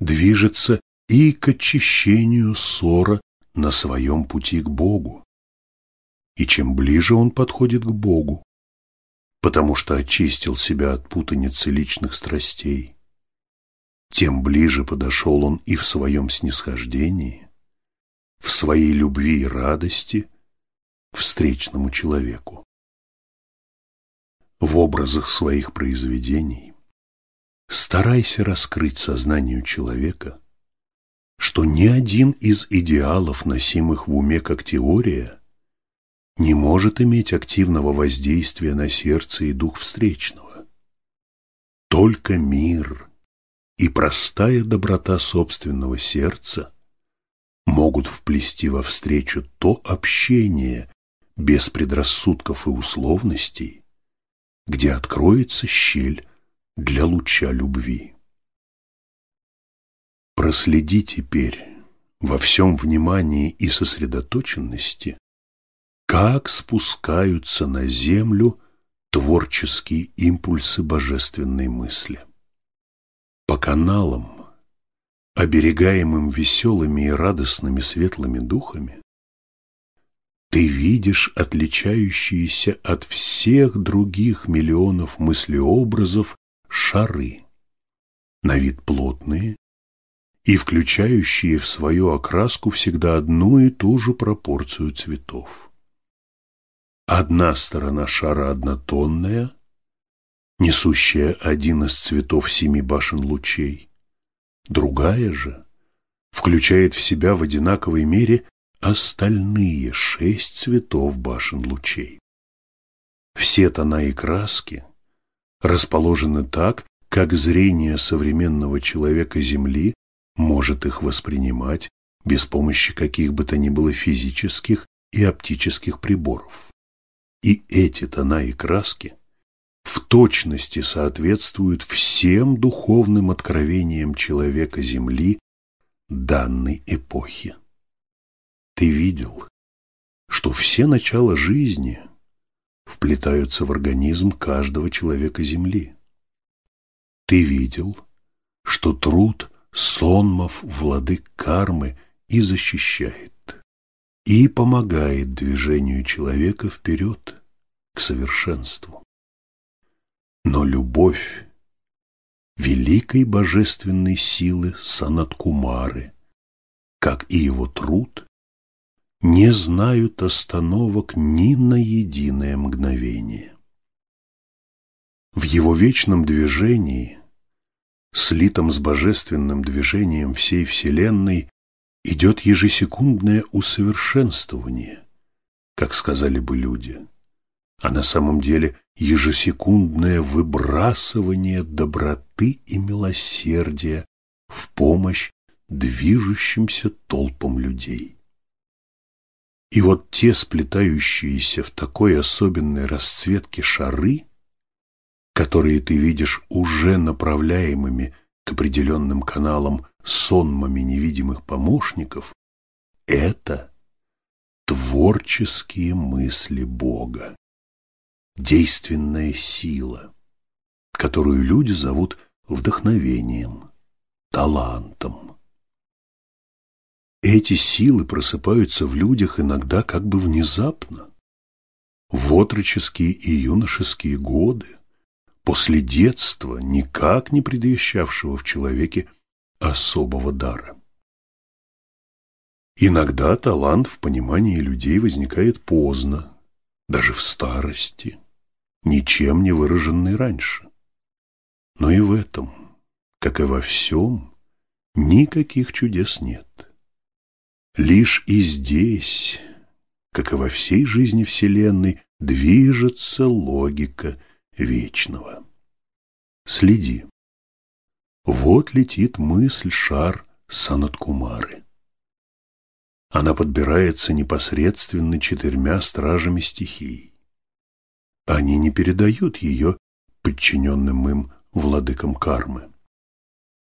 движется и к очищению ссора на своем пути к Богу. И чем ближе он подходит к Богу, потому что очистил себя от путаницы личных страстей, тем ближе подошел он и в своем снисхождении, в своей любви и радости к встречному человеку. В образах своих произведений старайся раскрыть сознанию человека – что ни один из идеалов, носимых в уме как теория, не может иметь активного воздействия на сердце и дух встречного. Только мир и простая доброта собственного сердца могут вплести во встречу то общение без предрассудков и условностей, где откроется щель для луча любви. Проследи теперь во всем внимании и сосредоточенности, как спускаются на землю творческие импульсы божественной мысли. По каналам, оберегаемым веселыми и радостными светлыми духами, ты видишь отличающиеся от всех других миллионов мыслеобразов шары, на вид плотные, и включающие в свою окраску всегда одну и ту же пропорцию цветов. Одна сторона шара однотонная, несущая один из цветов семи башен лучей, другая же включает в себя в одинаковой мере остальные шесть цветов башен лучей. Все тона и краски расположены так, как зрение современного человека Земли может их воспринимать без помощи каких бы то ни было физических и оптических приборов. И эти тона и краски в точности соответствуют всем духовным откровениям человека Земли данной эпохи. Ты видел, что все начала жизни вплетаются в организм каждого человека Земли. Ты видел, что труд сонмов владык кармы и защищает, и помогает движению человека вперед, к совершенству. Но любовь великой божественной силы Санаткумары, как и его труд, не знают остановок ни на единое мгновение. В его вечном движении – слитом с божественным движением всей Вселенной, идет ежесекундное усовершенствование, как сказали бы люди, а на самом деле ежесекундное выбрасывание доброты и милосердия в помощь движущимся толпам людей. И вот те сплетающиеся в такой особенной расцветке шары – которые ты видишь уже направляемыми к определенным каналам сонмами невидимых помощников, это творческие мысли Бога, действенная сила, которую люди зовут вдохновением, талантом. Эти силы просыпаются в людях иногда как бы внезапно, в отроческие и юношеские годы, после детства, никак не предвещавшего в человеке особого дара. Иногда талант в понимании людей возникает поздно, даже в старости, ничем не выраженный раньше. Но и в этом, как и во всем, никаких чудес нет. Лишь и здесь, как и во всей жизни Вселенной, движется логика вечного. Следи. Вот летит мысль шар Санаткумары. Она подбирается непосредственно четырьмя стражами стихий. Они не передают ее подчиненным им владыкам кармы.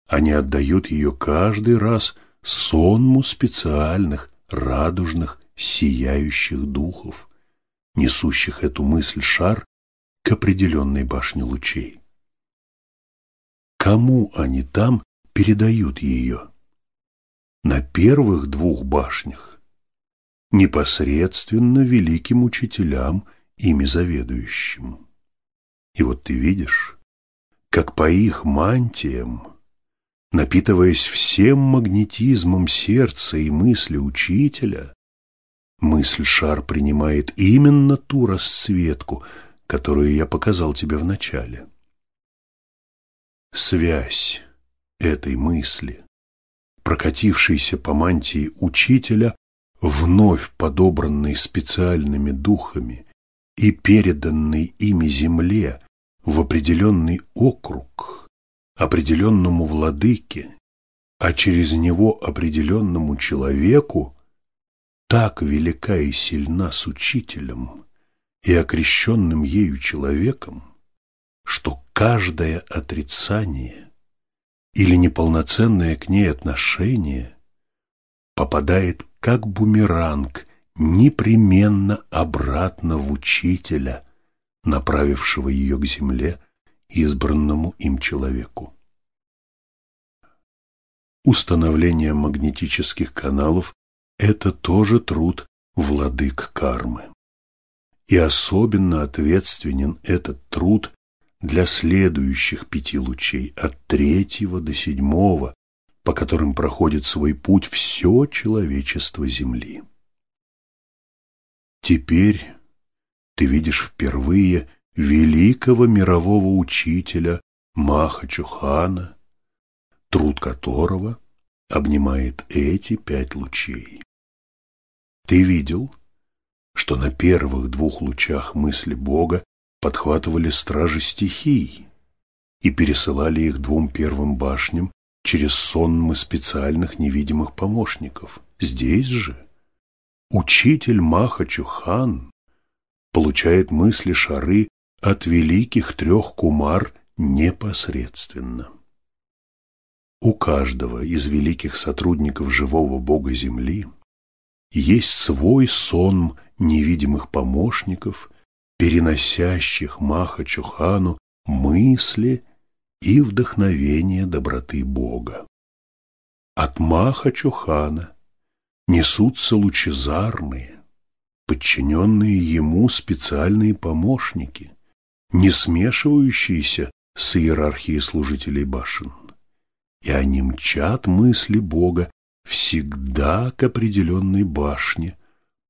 Они отдают ее каждый раз сонму специальных, радужных, сияющих духов, несущих эту мысль шар к определенной башне лучей. Кому они там передают ее? На первых двух башнях непосредственно великим учителям, ими заведующим. И вот ты видишь, как по их мантиям, напитываясь всем магнетизмом сердца и мысли учителя, мысль шар принимает именно ту расцветку, которую я показал тебе в начале. Связь этой мысли, прокатившейся по мантии учителя, вновь подобранной специальными духами и переданной ими земле в определенный округ, определенному владыке, а через него определенному человеку, так велика и сильна с учителем и окрещенным ею человеком, что каждое отрицание или неполноценное к ней отношение попадает как бумеранг непременно обратно в учителя, направившего ее к земле, избранному им человеку. Установление магнетических каналов – это тоже труд владык кармы. И особенно ответственен этот труд для следующих пяти лучей, от третьего до седьмого, по которым проходит свой путь все человечество Земли. Теперь ты видишь впервые великого мирового учителя Маха Чухана, труд которого обнимает эти пять лучей. Ты видел, что на первых двух лучах мысли Бога подхватывали стражи стихий и пересылали их двум первым башням через сонмы специальных невидимых помощников. Здесь же учитель Маха Чухан получает мысли шары от великих трех кумар непосредственно. У каждого из великих сотрудников живого Бога Земли есть свой сон невидимых помощников, переносящих Маха Чухану мысли и вдохновение доброты Бога. От Маха Чухана несутся лучезарные, подчиненные ему специальные помощники, не смешивающиеся с иерархией служителей башен. И они мчат мысли Бога всегда к определенной башне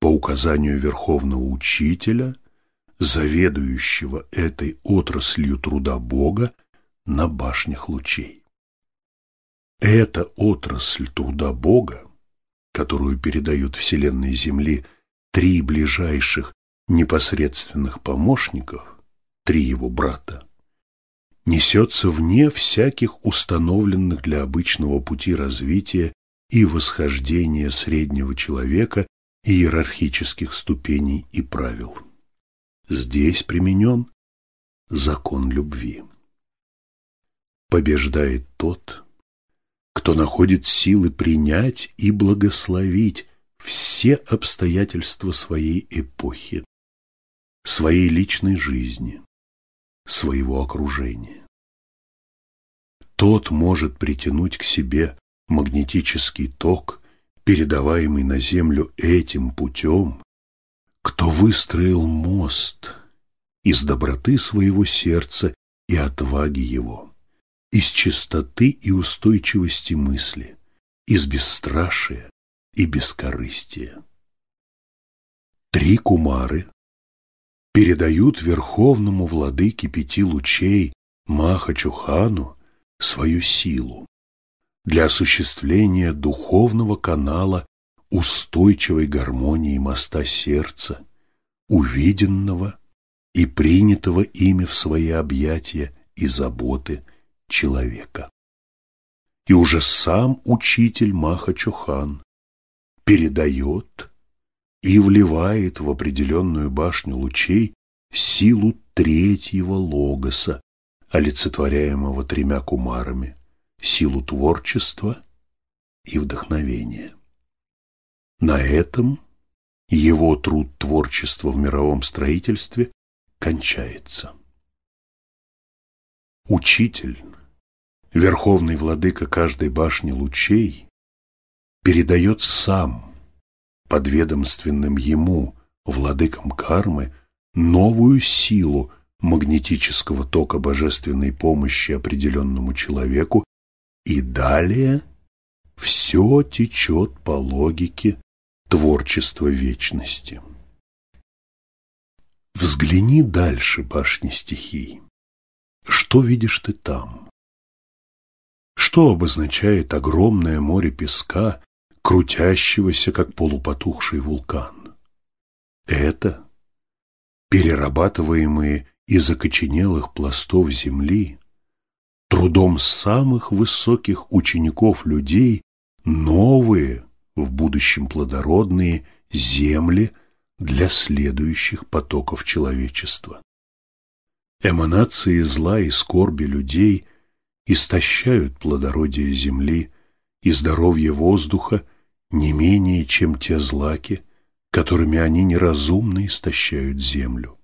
по указанию Верховного Учителя, заведующего этой отраслью труда Бога на башнях лучей. Эта отрасль труда Бога, которую передают Вселенной Земли три ближайших непосредственных помощников, три его брата, несется вне всяких установленных для обычного пути развития и восхождения среднего человека иерархических ступеней и правил. Здесь применен закон любви. Побеждает тот, кто находит силы принять и благословить все обстоятельства своей эпохи, своей личной жизни, своего окружения. Тот может притянуть к себе магнетический ток, передаваемый на Землю этим путем, кто выстроил мост из доброты своего сердца и отваги его, из чистоты и устойчивости мысли, из бесстрашия и бескорыстия. Три кумары передают верховному владыке пяти лучей Маха-Чухану свою силу для осуществления духовного канала устойчивой гармонии моста сердца, увиденного и принятого ими в свои объятия и заботы человека. И уже сам учитель Маха-Чухан передает и вливает в определенную башню лучей силу третьего логоса, олицетворяемого тремя кумарами, силу творчества и вдохновения. На этом его труд творчества в мировом строительстве кончается. Учитель, верховный владыка каждой башни лучей, передает сам подведомственным ему, владыкам кармы, новую силу магнетического тока божественной помощи определенному человеку, и далее все течет по логике творчества вечности. Взгляни дальше башни стихий. Что видишь ты там? Что обозначает огромное море песка, крутящегося, как полупотухший вулкан? Это перерабатываемые из окоченелых пластов земли, трудом самых высоких учеников людей, новые, в будущем плодородные, земли для следующих потоков человечества. Эманации зла и скорби людей истощают плодородие земли и здоровье воздуха не менее, чем те злаки, которыми они неразумно истощают землю.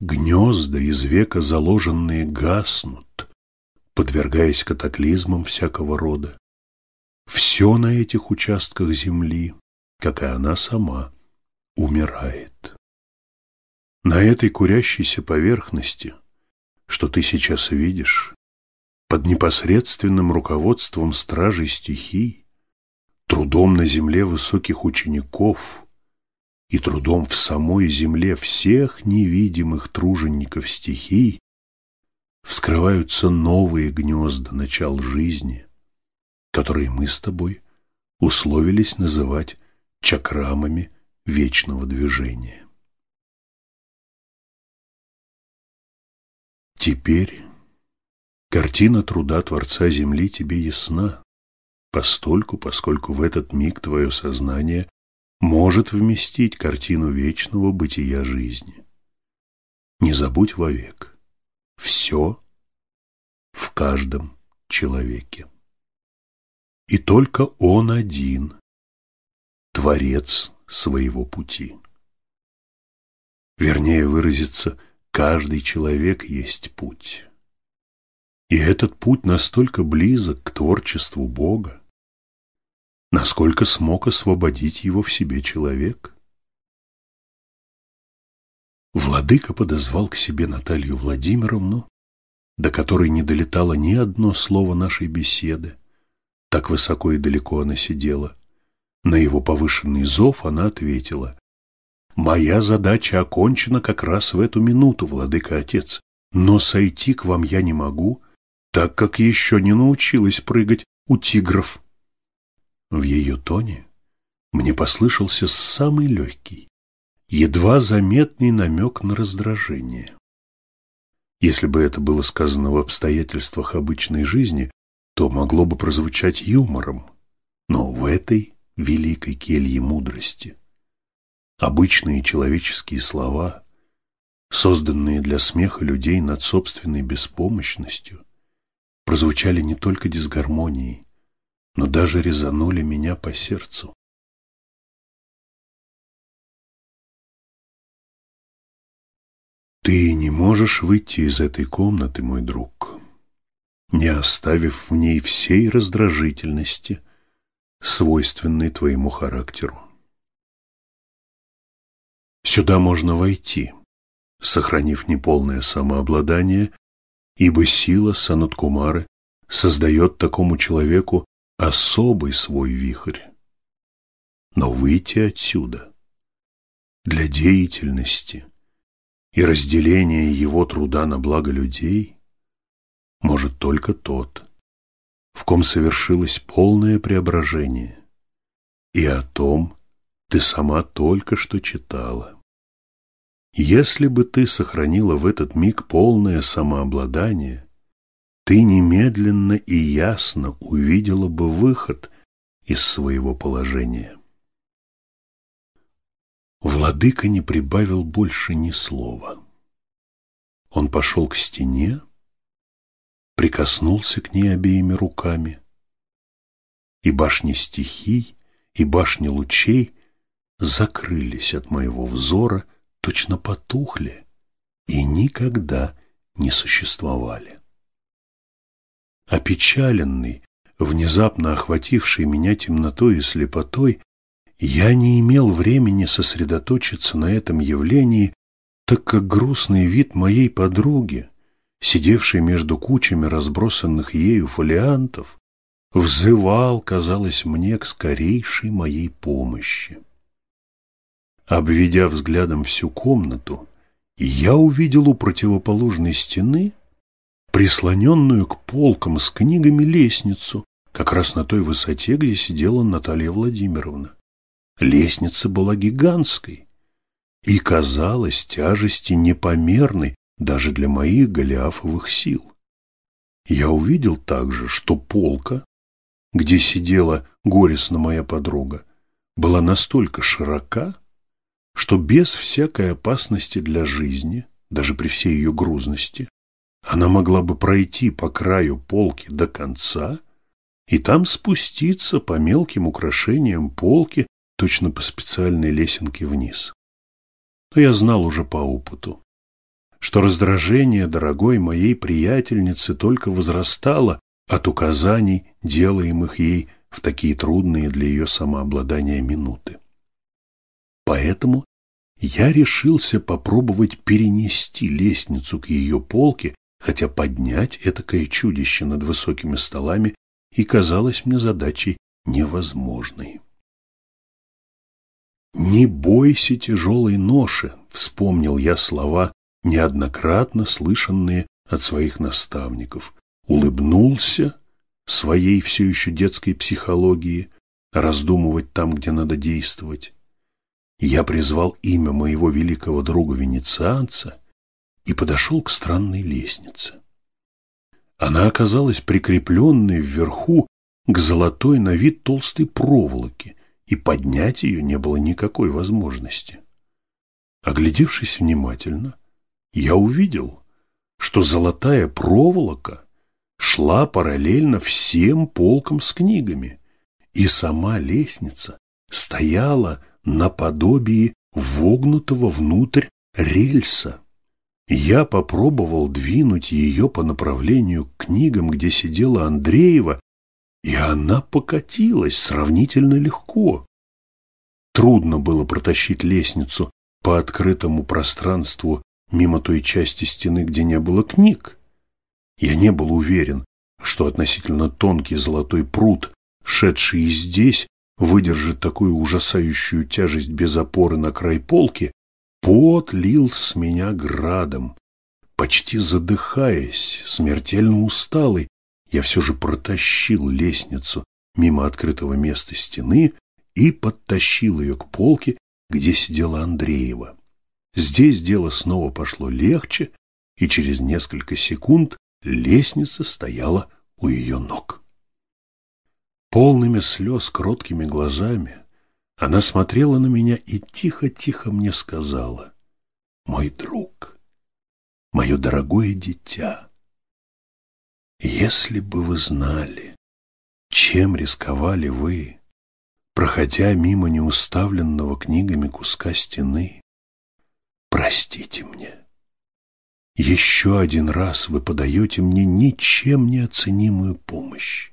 Гнезда из века заложенные гаснут, подвергаясь катаклизмам всякого рода. Все на этих участках земли, как и она сама, умирает. На этой курящейся поверхности, что ты сейчас видишь, под непосредственным руководством стражей стихий, трудом на земле высоких учеников и трудом в самой земле всех невидимых тружеников стихий, вскрываются новые гнезда начал жизни, которые мы с тобой условились называть чакрамами вечного движения. Теперь картина труда Творца Земли тебе ясна, постольку, поскольку в этот миг твое сознание может вместить картину вечного бытия жизни. Не забудь вовек, все в каждом человеке. И только он один, творец своего пути. Вернее выразиться, каждый человек есть путь. И этот путь настолько близок к творчеству Бога, насколько смог освободить его в себе человек. Владыка подозвал к себе Наталью Владимировну, до которой не долетало ни одно слово нашей беседы. Так высоко и далеко она сидела. На его повышенный зов она ответила. «Моя задача окончена как раз в эту минуту, владыка-отец, но сойти к вам я не могу, так как еще не научилась прыгать у тигров». В ее тоне мне послышался самый легкий, едва заметный намек на раздражение. Если бы это было сказано в обстоятельствах обычной жизни, то могло бы прозвучать юмором, но в этой великой келье мудрости обычные человеческие слова, созданные для смеха людей над собственной беспомощностью, прозвучали не только дисгармонией, но даже резанули меня по сердцу. Ты не можешь выйти из этой комнаты, мой друг, не оставив в ней всей раздражительности, свойственной твоему характеру. Сюда можно войти, сохранив неполное самообладание, ибо сила Санаткумары создает такому человеку особый свой вихрь. Но выйти отсюда для деятельности и разделения его труда на благо людей может только тот, в ком совершилось полное преображение, и о том ты сама только что читала. Если бы ты сохранила в этот миг полное самообладание, ты немедленно и ясно увидела бы выход из своего положения. Владыка не прибавил больше ни слова. Он пошел к стене, прикоснулся к ней обеими руками, и башни стихий, и башни лучей закрылись от моего взора, точно потухли и никогда не существовали. Опечаленный, внезапно охвативший меня темнотой и слепотой, я не имел времени сосредоточиться на этом явлении, так как грустный вид моей подруги, сидевшей между кучами разбросанных ею фолиантов, взывал, казалось мне, к скорейшей моей помощи. Обведя взглядом всю комнату, я увидел у противоположной стены прислоненную к полкам с книгами лестницу, как раз на той высоте, где сидела Наталья Владимировна. Лестница была гигантской и казалась тяжести непомерной даже для моих голиафовых сил. Я увидел также, что полка, где сидела горестно моя подруга, была настолько широка, что без всякой опасности для жизни, даже при всей ее грузности, она могла бы пройти по краю полки до конца и там спуститься по мелким украшениям полки точно по специальной лесенке вниз. Но я знал уже по опыту, что раздражение дорогой моей приятельницы только возрастало от указаний, делаемых ей в такие трудные для ее самообладания минуты. Поэтому я решился попробовать перенести лестницу к ее полке, хотя поднять этакое чудище над высокими столами и казалось мне задачей невозможной. «Не бойся тяжелой ноши», — вспомнил я слова, неоднократно слышанные от своих наставников. Улыбнулся своей все еще детской психологии, раздумывать там, где надо действовать. Я призвал имя моего великого друга-венецианца и подошел к странной лестнице. Она оказалась прикрепленной вверху к золотой на вид толстой проволоке, и поднять ее не было никакой возможности. Оглядевшись внимательно, я увидел, что золотая проволока шла параллельно всем полкам с книгами, и сама лестница стояла наподобие вогнутого внутрь рельса. Я попробовал двинуть ее по направлению к книгам, где сидела Андреева, и она покатилась сравнительно легко. Трудно было протащить лестницу по открытому пространству мимо той части стены, где не было книг. Я не был уверен, что относительно тонкий золотой пруд, шедший здесь, выдержит такую ужасающую тяжесть без опоры на край полки, пот лил с меня градом. Почти задыхаясь, смертельно усталый, я все же протащил лестницу мимо открытого места стены и подтащил ее к полке, где сидела Андреева. Здесь дело снова пошло легче, и через несколько секунд лестница стояла у ее ног. Полными слез кроткими глазами она смотрела на меня и тихо-тихо мне сказала, «Мой друг, мое дорогое дитя, если бы вы знали, чем рисковали вы, проходя мимо неуставленного книгами куска стены, простите мне. Еще один раз вы подаете мне ничем не оценимую помощь.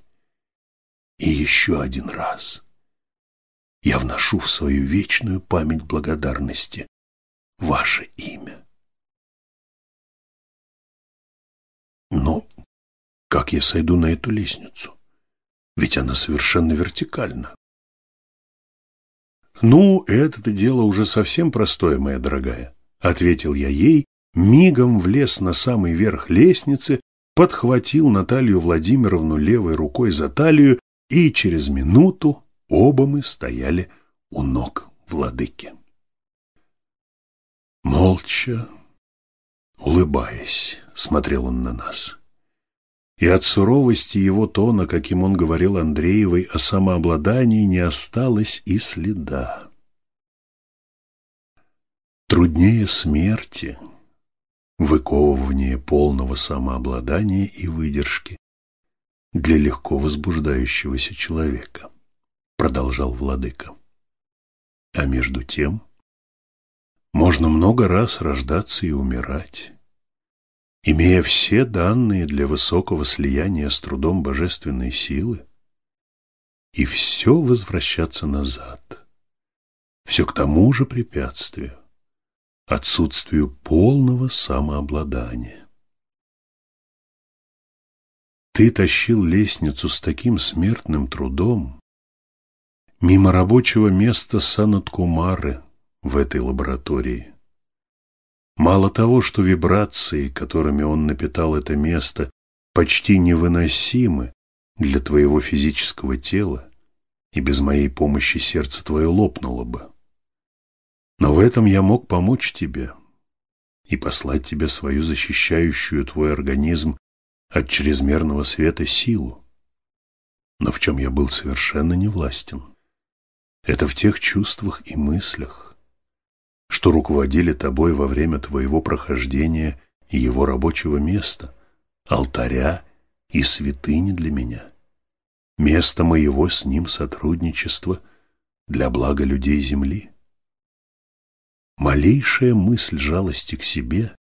И еще один раз я вношу в свою вечную память благодарности ваше имя. Но как я сойду на эту лестницу? Ведь она совершенно вертикальна. «Ну, это-то дело уже совсем простое, моя дорогая», — ответил я ей, мигом влез на самый верх лестницы, подхватил Наталью Владимировну левой рукой за талию, и через минуту оба мы стояли у ног владыки. Молча, улыбаясь, смотрел он на нас. И от суровости его тона, каким он говорил Андреевой о самообладании, не осталось и следа. Труднее смерти выковывание полного самообладания и выдержки для легко возбуждающегося человека, продолжал владыка. А между тем можно много раз рождаться и умирать, имея все данные для высокого слияния с трудом божественной силы, и все возвращаться назад, все к тому же препятствию, отсутствию полного самообладания. Ты тащил лестницу с таким смертным трудом мимо рабочего места Санаткумары в этой лаборатории. Мало того, что вибрации, которыми он напитал это место, почти невыносимы для твоего физического тела, и без моей помощи сердце твое лопнуло бы. Но в этом я мог помочь тебе и послать тебе свою защищающую твой организм от чрезмерного света силу. Но в чем я был совершенно не властен, это в тех чувствах и мыслях, что руководили тобой во время твоего прохождения его рабочего места, алтаря и святыни для меня, место моего с ним сотрудничества для блага людей земли. Малейшая мысль жалости к себе,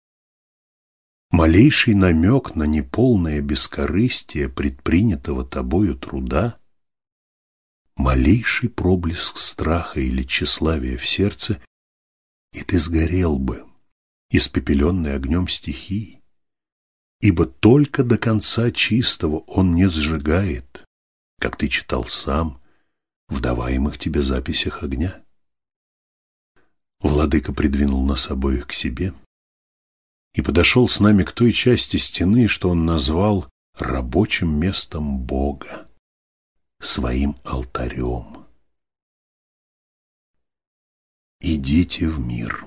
малейший намек на неполное бескорыстие предпринятого тобою труда, малейший проблеск страха или тщеславия в сердце и ты сгорел бы, испепеленный огнем стихий, ибо только до конца чистого он не сжигает, как ты читал сам в даваемых тебе записях огня. Владыка придвинул нас обоих к себе и подошел с нами к той части стены, что он назвал рабочим местом Бога, своим алтарем. идите в мир.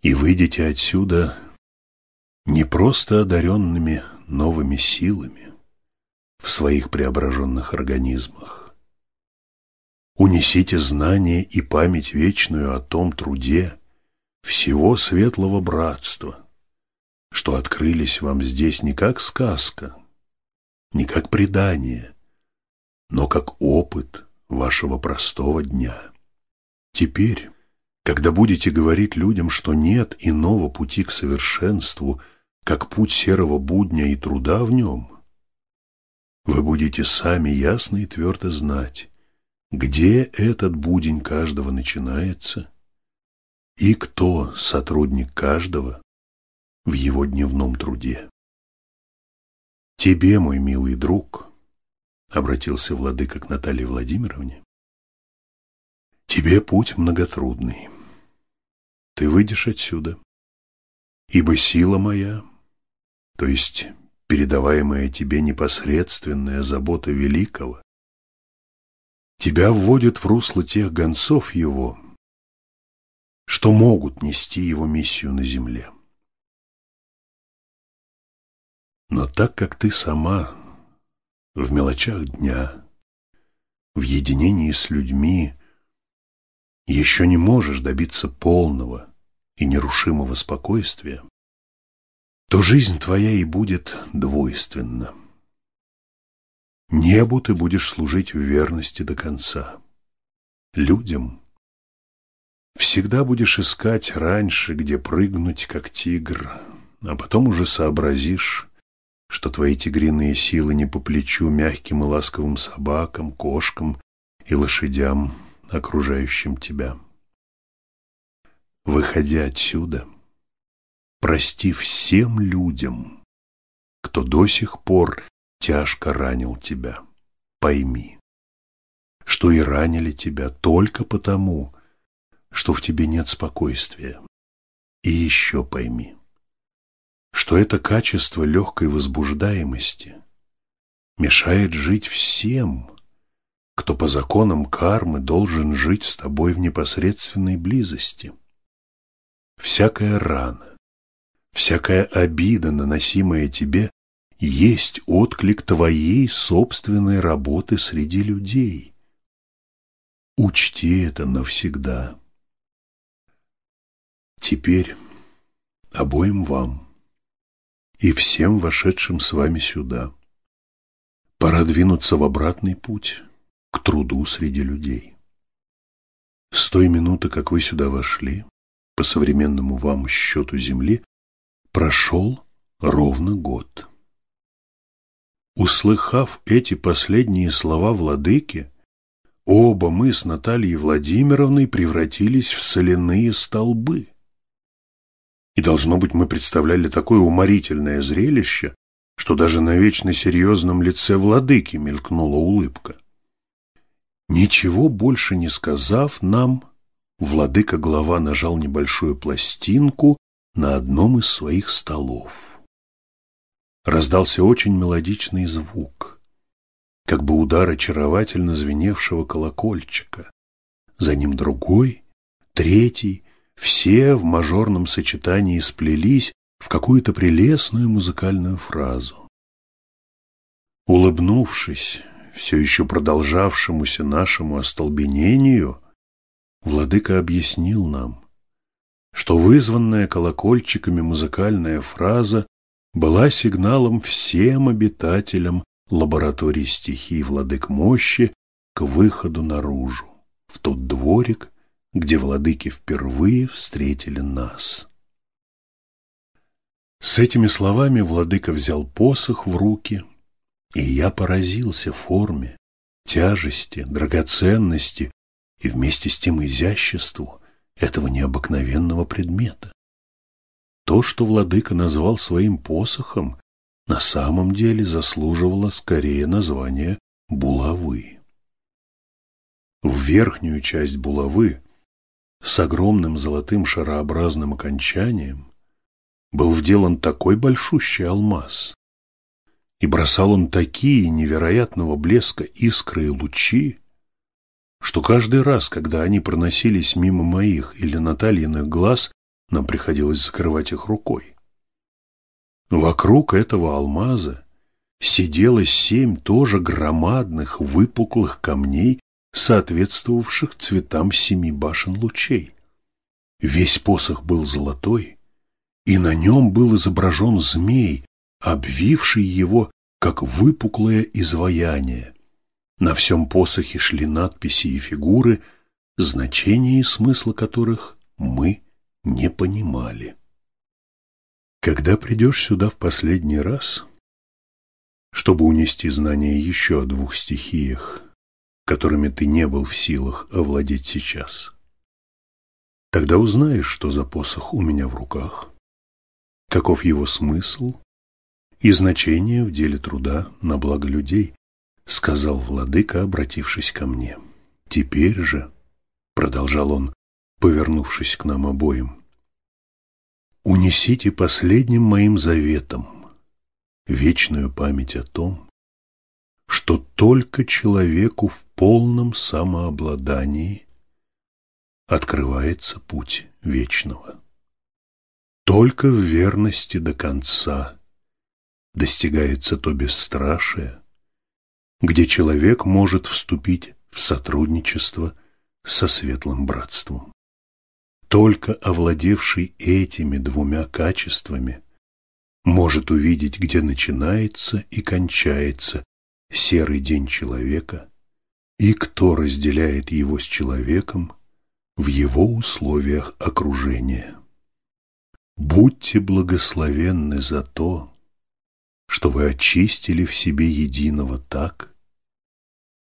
И выйдете отсюда не просто одаренными новыми силами в своих преображенных организмах. Унесите знание и память вечную о том труде всего светлого братства, что открылись вам здесь не как сказка, не как предание, но как опыт вашего простого дня. Теперь, когда будете говорить людям, что нет иного пути к совершенству, как путь серого будня и труда в нем, вы будете сами ясно и твердо знать, где этот будень каждого начинается и кто сотрудник каждого в его дневном труде. Тебе, мой милый друг, обратился владыка к Наталье Владимировне, Тебе путь многотрудный. Ты выйдешь отсюда, ибо сила моя, то есть передаваемая тебе непосредственная забота великого, тебя вводит в русло тех гонцов его, что могут нести его миссию на земле. Но так как ты сама в мелочах дня, в единении с людьми, еще не можешь добиться полного и нерушимого спокойствия, то жизнь твоя и будет двойственна. Небу ты будешь служить в верности до конца. Людям всегда будешь искать раньше, где прыгнуть, как тигр, а потом уже сообразишь, что твои тигриные силы не по плечу мягким и ласковым собакам, кошкам и лошадям, окружающим тебя. Выходя отсюда, прости всем людям, кто до сих пор тяжко ранил тебя, пойми, что и ранили тебя только потому, что в тебе нет спокойствия. И еще пойми, что это качество легкой возбуждаемости мешает жить всем, кто по законам кармы должен жить с тобой в непосредственной близости. Всякая рана, всякая обида, наносимая тебе, есть отклик твоей собственной работы среди людей. Учти это навсегда. Теперь обоим вам и всем вошедшим с вами сюда пора двинуться в обратный путь к труду среди людей. С той минуты, как вы сюда вошли, по современному вам счету Земли, прошел ровно год. Услыхав эти последние слова владыки, оба мы с Натальей Владимировной превратились в соляные столбы. И, должно быть, мы представляли такое уморительное зрелище, что даже на вечно серьезном лице владыки мелькнула улыбка. Ничего больше не сказав нам, владыка-глава нажал небольшую пластинку на одном из своих столов раздался очень мелодичный звук, как бы удар очаровательно звеневшего колокольчика. За ним другой, третий, все в мажорном сочетании сплелись в какую-то прелестную музыкальную фразу. Улыбнувшись все еще продолжавшемуся нашему остолбенению, владыка объяснил нам, что вызванная колокольчиками музыкальная фраза была сигналом всем обитателям лаборатории стихий владык мощи к выходу наружу, в тот дворик, где владыки впервые встретили нас. С этими словами владыка взял посох в руки, и я поразился форме, тяжести, драгоценности и вместе с тем изяществу этого необыкновенного предмета. То, что владыка назвал своим посохом, на самом деле заслуживало скорее названия булавы. В верхнюю часть булавы с огромным золотым шарообразным окончанием был вделан такой большущий алмаз, и бросал он такие невероятного блеска искры и лучи, что каждый раз, когда они проносились мимо моих или Натальиных глаз, нам приходилось закрывать их рукой. Вокруг этого алмаза сидело семь тоже громадных выпуклых камней, соответствовавших цветам семи башен лучей. Весь посох был золотой, и на нем был изображен змей, обвивший его, как выпуклое изваяние. На всем посохе шли надписи и фигуры, значения и смысла которых мы не понимали. Когда придешь сюда в последний раз, чтобы унести знания еще о двух стихиях, которыми ты не был в силах овладеть сейчас, тогда узнаешь, что за посох у меня в руках, каков его смысл и значение в деле труда на благо людей, сказал владыка, обратившись ко мне. Теперь же, продолжал он, повернувшись к нам обоим, Унесите последним моим заветом вечную память о том, что только человеку в полном самообладании открывается путь вечного. Только в верности до конца достигается то бесстрашие, где человек может вступить в сотрудничество со светлым братством. Только овладевший этими двумя качествами может увидеть, где начинается и кончается серый день человека и кто разделяет его с человеком в его условиях окружения. Будьте благословенны за то, что вы очистили в себе единого так,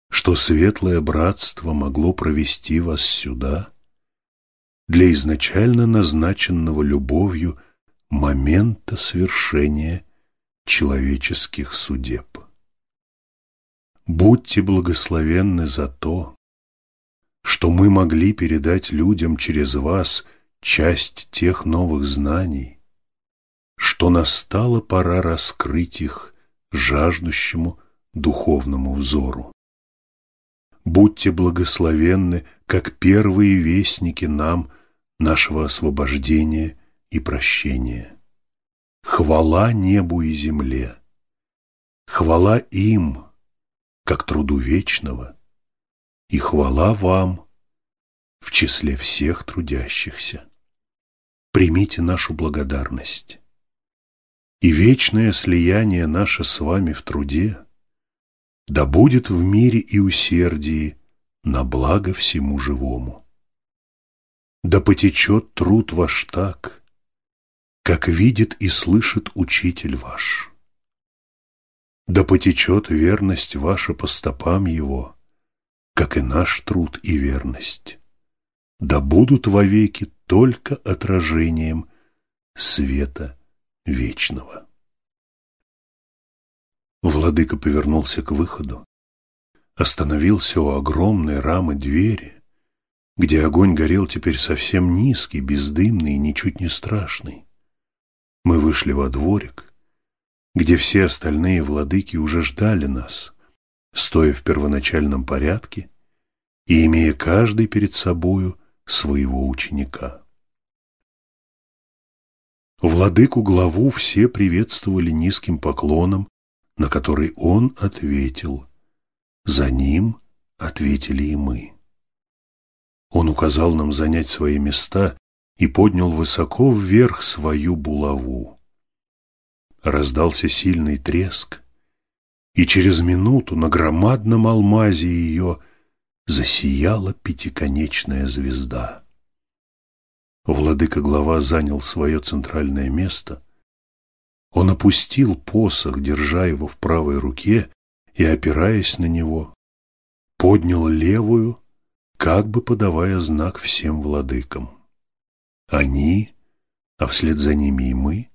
что светлое братство могло провести вас сюда – для изначально назначенного любовью момента свершения человеческих судеб. Будьте благословенны за то, что мы могли передать людям через вас часть тех новых знаний, что настала пора раскрыть их жаждущему духовному взору. Будьте благословенны, как первые вестники нам нашего освобождения и прощения. Хвала небу и земле, хвала им, как труду вечного, и хвала вам в числе всех трудящихся. Примите нашу благодарность. И вечное слияние наше с вами в труде да будет в мире и усердии на благо всему живому. Да потечет труд ваш так, как видит и слышит учитель ваш. Да потечет верность ваша по стопам его, как и наш труд и верность. Да будут вовеки только отражением света вечного. Владыка повернулся к выходу, остановился у огромной рамы двери, где огонь горел теперь совсем низкий, бездымный и ничуть не страшный. Мы вышли во дворик, где все остальные владыки уже ждали нас, стоя в первоначальном порядке и имея каждый перед собою своего ученика. Владыку-главу все приветствовали низким поклоном на который он ответил. За ним ответили и мы. Он указал нам занять свои места и поднял высоко вверх свою булаву. Раздался сильный треск, и через минуту на громадном алмазе ее засияла пятиконечная звезда. Владыка-глава занял свое центральное место — он опустил посох, держа его в правой руке, и, опираясь на него, поднял левую, как бы подавая знак всем владыкам. Они, а вслед за ними и мы,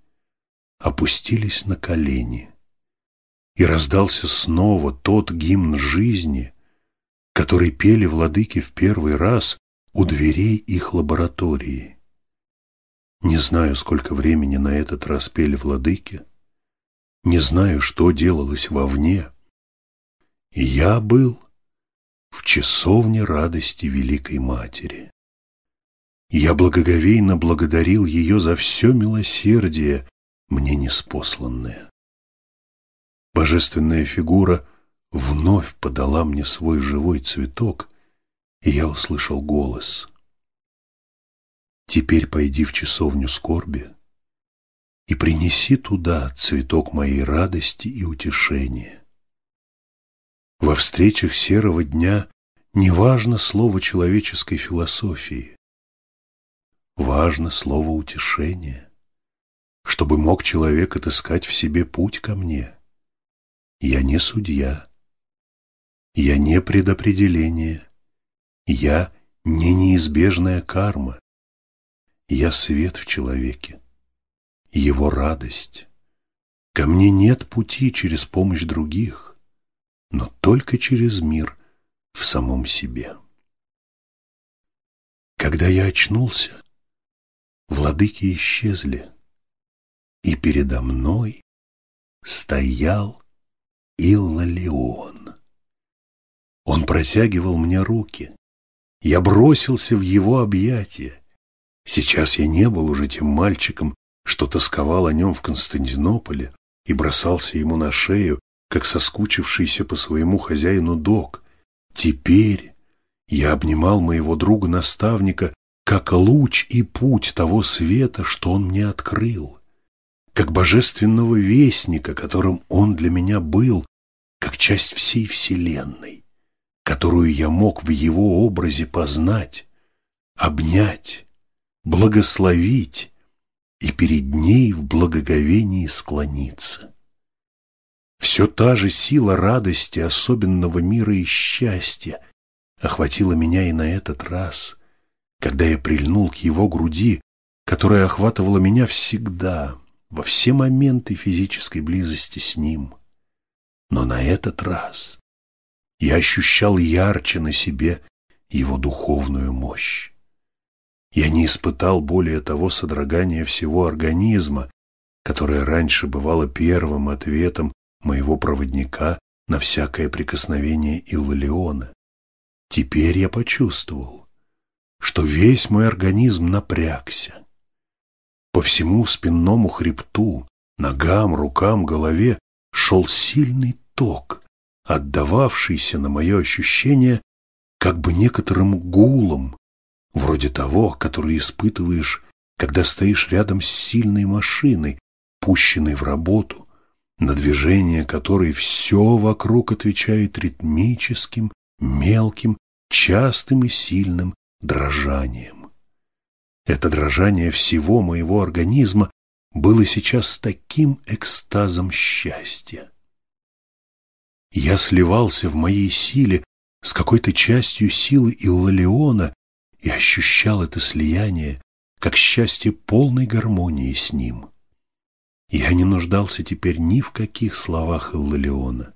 опустились на колени, и раздался снова тот гимн жизни, который пели владыки в первый раз у дверей их лаборатории. Не знаю, сколько времени на этот раз пели владыки, не знаю, что делалось вовне. И я был в часовне радости Великой Матери. Я благоговейно благодарил ее за все милосердие, мне неспосланное. Божественная фигура вновь подала мне свой живой цветок, и я услышал голос — Теперь пойди в часовню скорби и принеси туда цветок моей радости и утешения. Во встречах серого дня не важно слово человеческой философии, важно слово утешения, чтобы мог человек отыскать в себе путь ко мне. Я не судья, я не предопределение, я не неизбежная карма, я свет в человеке, его радость. Ко мне нет пути через помощь других, но только через мир в самом себе. Когда я очнулся, владыки исчезли, и передо мной стоял Иллалион. Он протягивал мне руки. Я бросился в его объятия. Сейчас я не был уже тем мальчиком, что тосковал о нем в Константинополе и бросался ему на шею, как соскучившийся по своему хозяину док. Теперь я обнимал моего друга-наставника как луч и путь того света, что он мне открыл, как божественного вестника, которым он для меня был, как часть всей вселенной, которую я мог в его образе познать, обнять, благословить и перед ней в благоговении склониться. Все та же сила радости, особенного мира и счастья охватила меня и на этот раз, когда я прильнул к его груди, которая охватывала меня всегда, во все моменты физической близости с ним. Но на этот раз Я ощущал ярче на себе его духовную мощь. Я не испытал более того содрогания всего организма, которое раньше бывало первым ответом моего проводника на всякое прикосновение Иллиона. Теперь я почувствовал, что весь мой организм напрягся. По всему спинному хребту, ногам, рукам, голове шел сильный ток, отдававшийся на мое ощущение как бы некоторым гулом, вроде того, который испытываешь, когда стоишь рядом с сильной машиной, пущенной в работу, на движение которой все вокруг отвечает ритмическим, мелким, частым и сильным дрожанием. Это дрожание всего моего организма было сейчас таким экстазом счастья. Я сливался в моей силе с какой-то частью силы Иллалиона и ощущал это слияние как счастье полной гармонии с ним. Я не нуждался теперь ни в каких словах Иллалиона.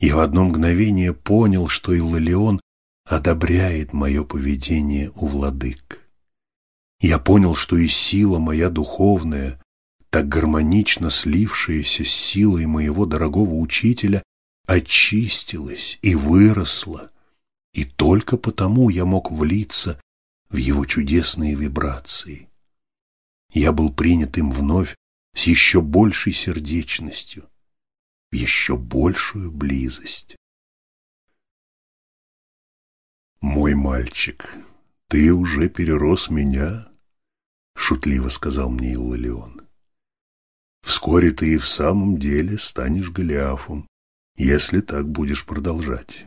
Я в одно мгновение понял, что Иллалион одобряет мое поведение у владык. Я понял, что и сила моя духовная, так гармонично слившаяся с силой моего дорогого учителя, очистилась и выросла, и только потому я мог влиться в его чудесные вибрации. Я был принят им вновь с еще большей сердечностью, в еще большую близость. «Мой мальчик, ты уже перерос меня», — шутливо сказал мне Иллион. «Вскоре ты и в самом деле станешь Голиафом, если так будешь продолжать.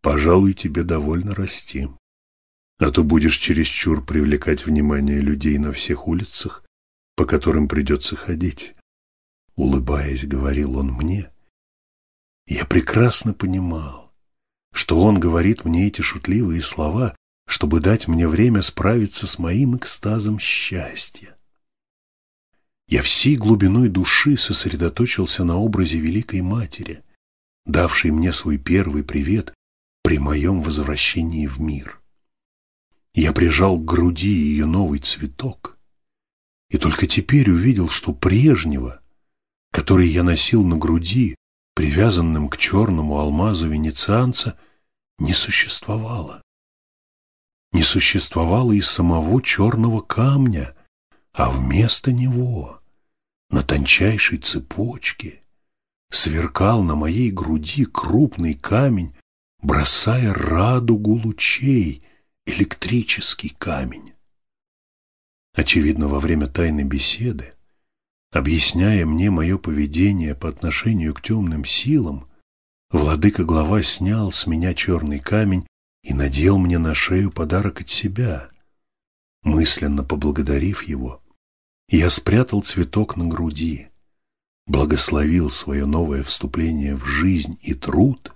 Пожалуй, тебе довольно расти, а то будешь чересчур привлекать внимание людей на всех улицах, по которым придется ходить». Улыбаясь, говорил он мне. Я прекрасно понимал, что он говорит мне эти шутливые слова, чтобы дать мне время справиться с моим экстазом счастья. Я всей глубиной души сосредоточился на образе Великой Матери, давшей мне свой первый привет при моем возвращении в мир. Я прижал к груди ее новый цветок и только теперь увидел, что прежнего, который я носил на груди, привязанным к черному алмазу венецианца, не существовало. Не существовало и самого черного камня, а вместо него на тончайшей цепочке сверкал на моей груди крупный камень, бросая радугу лучей, электрический камень. Очевидно, во время тайной беседы Объясняя мне мое поведение по отношению к темным силам, владыка-глава снял с меня черный камень и надел мне на шею подарок от себя. Мысленно поблагодарив его, я спрятал цветок на груди, благословил свое новое вступление в жизнь и труд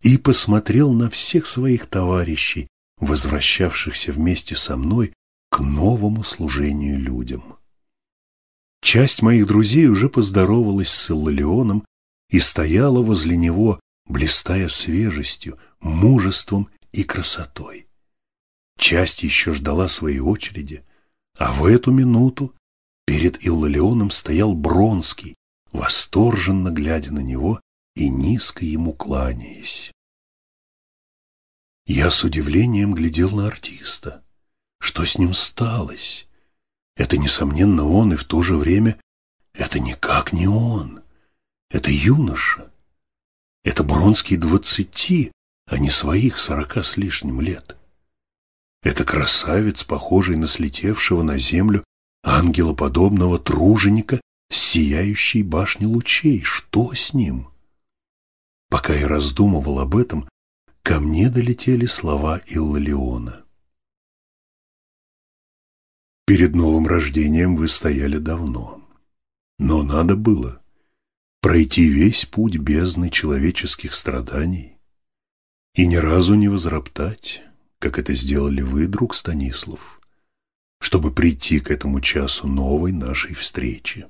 и посмотрел на всех своих товарищей, возвращавшихся вместе со мной к новому служению людям. Часть моих друзей уже поздоровалась с Иллалионом и стояла возле него, блистая свежестью, мужеством и красотой. Часть еще ждала своей очереди, а в эту минуту перед Иллалионом стоял Бронский, восторженно глядя на него и низко ему кланяясь. Я с удивлением глядел на артиста. Что с ним сталось? Это, несомненно, он, и в то же время это никак не он. Это юноша. Это Бронский двадцати, а не своих сорока с лишним лет. Это красавец, похожий на слетевшего на землю ангелоподобного труженика с сияющей башни лучей. Что с ним? Пока я раздумывал об этом, ко мне долетели слова Иллалиона. Перед новым рождением вы стояли давно. Но надо было пройти весь путь бездны человеческих страданий и ни разу не возроптать, как это сделали вы, друг Станислав, чтобы прийти к этому часу новой нашей встречи.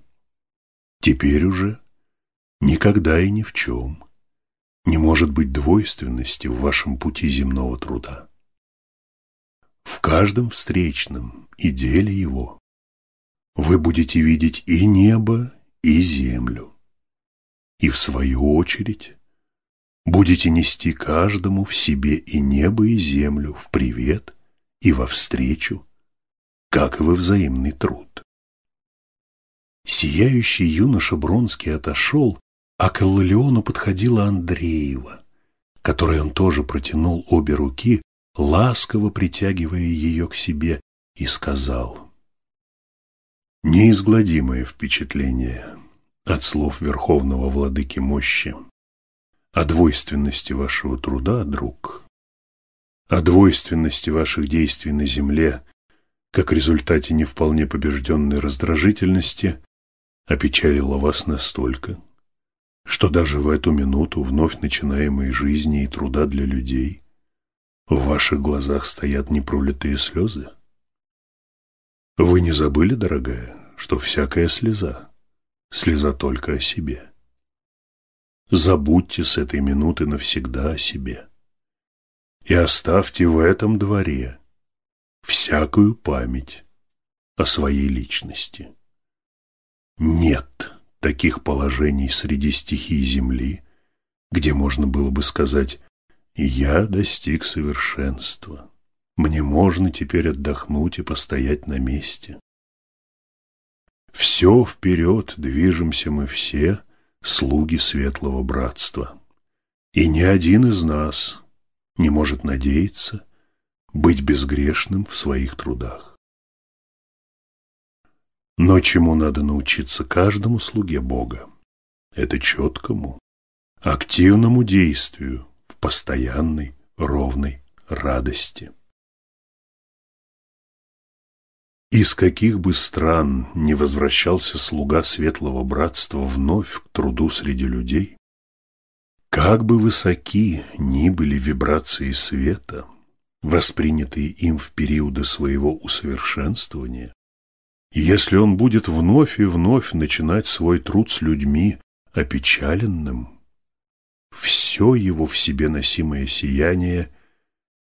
Теперь уже никогда и ни в чем Не может быть двойственности в вашем пути земного труда. В каждом встречном и деле его вы будете видеть и небо, и землю. И в свою очередь будете нести каждому в себе и небо, и землю в привет и во встречу, как и во взаимный труд. Сияющий юноша Бронский отошел, а к Иллиону подходила Андреева, которой он тоже протянул обе руки, ласково притягивая ее к себе, и сказал «Неизгладимое впечатление от слов Верховного Владыки Мощи о двойственности вашего труда, друг, о двойственности ваших действий на земле, как результате не вполне побежденной раздражительности, опечалило вас настолько, что даже в эту минуту вновь начинаемой жизни и труда для людей в ваших глазах стоят непролитые слезы? Вы не забыли, дорогая, что всякая слеза — слеза только о себе? Забудьте с этой минуты навсегда о себе и оставьте в этом дворе всякую память о своей личности. Нет таких положений среди стихий Земли, где можно было бы сказать «Я достиг совершенства, мне можно теперь отдохнуть и постоять на месте». Все вперед движемся мы все, слуги светлого братства, и ни один из нас не может надеяться быть безгрешным в своих трудах. Но чему надо научиться каждому слуге Бога? Это четкому, активному действию в постоянной, ровной радости. Из каких бы стран не возвращался слуга Светлого Братства вновь к труду среди людей, как бы высоки ни были вибрации света, воспринятые им в периоды своего усовершенствования, если он будет вновь и вновь начинать свой труд с людьми опечаленным, все его в себе носимое сияние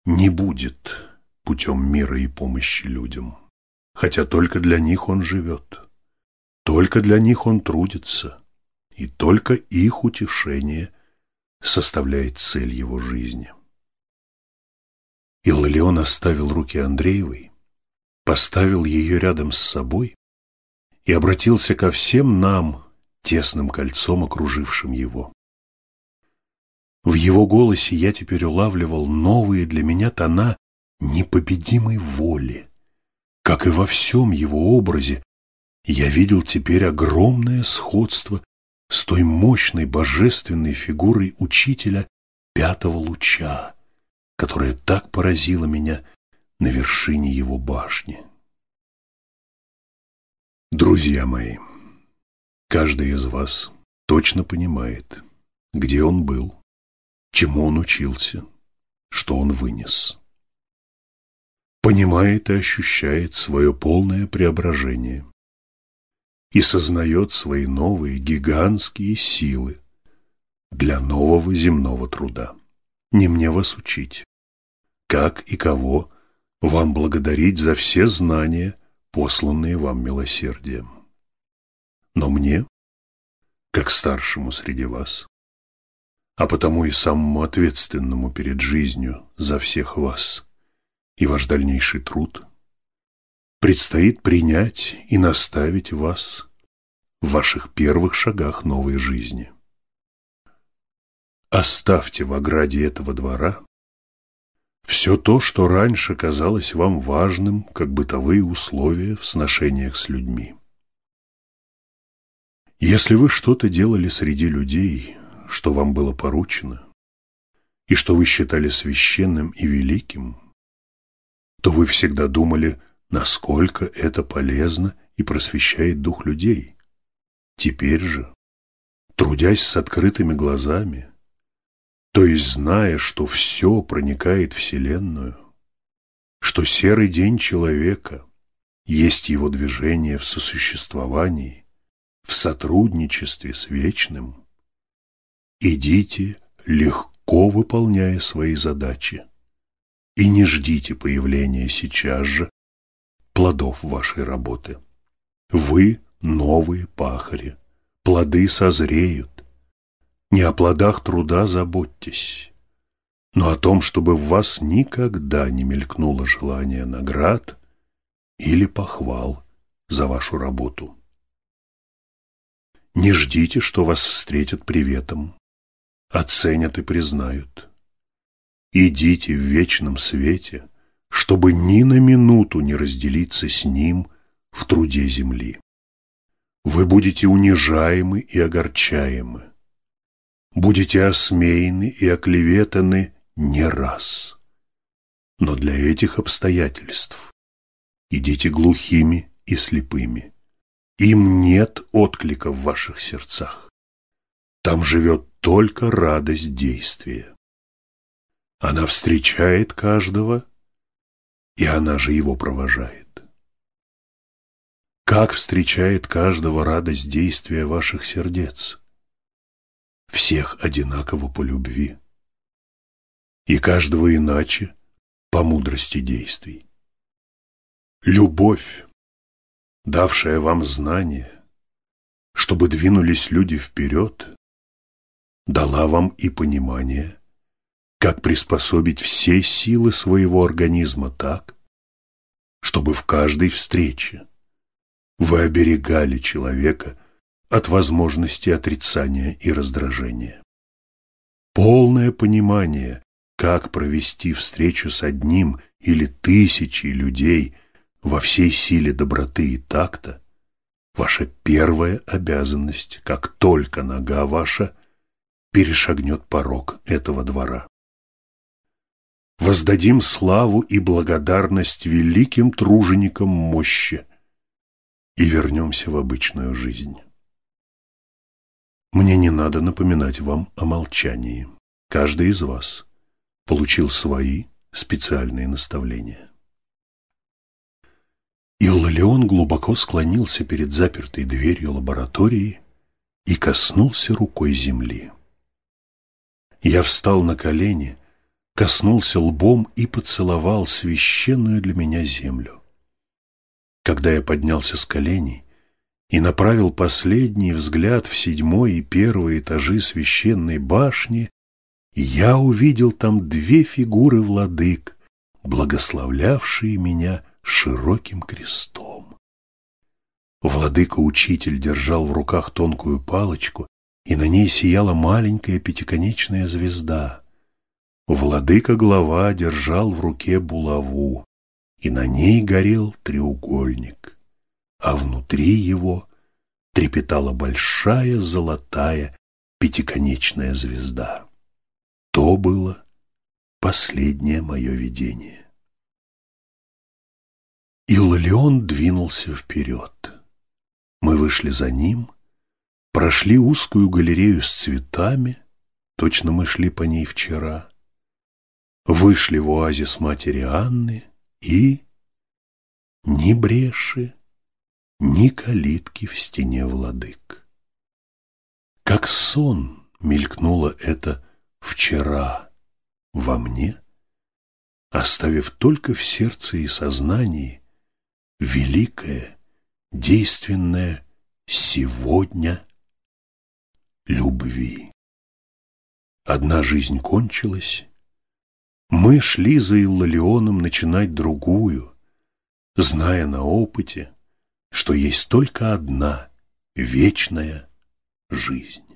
не будет путем мира и помощи людям, хотя только для них он живет, только для них он трудится, и только их утешение – составляет цель его жизни. Иллион оставил руки Андреевой, поставил ее рядом с собой и обратился ко всем нам, тесным кольцом окружившим его. В его голосе я теперь улавливал новые для меня тона непобедимой воли. Как и во всем его образе, я видел теперь огромное сходство с той мощной божественной фигурой учителя пятого луча, которая так поразила меня на вершине его башни. Друзья мои, каждый из вас точно понимает, где он был, чему он учился, что он вынес. Понимает и ощущает свое полное преображение и сознает свои новые гигантские силы для нового земного труда. Не мне вас учить, как и кого вам благодарить за все знания, посланные вам милосердием. Но мне, как старшему среди вас, а потому и самому ответственному перед жизнью за всех вас и ваш дальнейший труд – предстоит принять и наставить вас в ваших первых шагах новой жизни. Оставьте в ограде этого двора все то, что раньше казалось вам важным, как бытовые условия в сношениях с людьми. Если вы что-то делали среди людей, что вам было поручено, и что вы считали священным и великим, то вы всегда думали – насколько это полезно и просвещает дух людей. Теперь же, трудясь с открытыми глазами, то есть зная, что все проникает Вселенную, что серый день человека есть его движение в сосуществовании, в сотрудничестве с Вечным, идите, легко выполняя свои задачи. И не ждите появления сейчас же плодов вашей работы. Вы новые пахари, плоды созреют. Не о плодах труда заботьтесь, но о том, чтобы в вас никогда не мелькнуло желание наград или похвал за вашу работу. Не ждите, что вас встретят приветом, оценят и признают. Идите в вечном свете, чтобы ни на минуту не разделиться с ним в труде земли. Вы будете унижаемы и огорчаемы, будете осмеяны и оклеветаны не раз. Но для этих обстоятельств идите глухими и слепыми. Им нет отклика в ваших сердцах. Там живет только радость действия. Она встречает каждого, и она же его провожает. Как встречает каждого радость действия ваших сердец? Всех одинаково по любви, и каждого иначе по мудрости действий. Любовь, давшая вам знание, чтобы двинулись люди вперед, дала вам и понимание, как приспособить все силы своего организма так, чтобы в каждой встрече вы оберегали человека от возможности отрицания и раздражения. Полное понимание, как провести встречу с одним или тысячей людей во всей силе доброты и такта, ваша первая обязанность, как только нога ваша перешагнет порог этого двора. Воздадим славу и благодарность великим труженикам мощи и вернемся в обычную жизнь. Мне не надо напоминать вам о молчании. Каждый из вас получил свои специальные наставления. Иллалион глубоко склонился перед запертой дверью лаборатории и коснулся рукой земли. Я встал на колени, коснулся лбом и поцеловал священную для меня землю. Когда я поднялся с коленей и направил последний взгляд в седьмой и первый этажи священной башни, я увидел там две фигуры владык, благословлявшие меня широким крестом. Владыка-учитель держал в руках тонкую палочку и на ней сияла маленькая пятиконечная звезда. Владыка-глава держал в руке булаву, и на ней горел треугольник, а внутри его трепетала большая золотая пятиконечная звезда. То было последнее мое видение. Иллион двинулся вперед. Мы вышли за ним — Прошли узкую галерею с цветами, точно мы шли по ней вчера. Вышли в оазис матери Анны и ни бреши, ни калитки в стене владык. Как сон мелькнуло это вчера во мне, оставив только в сердце и сознании великое, действенное сегодня любви. Одна жизнь кончилась, мы шли за Иллалионом начинать другую, зная на опыте, что есть только одна вечная жизнь.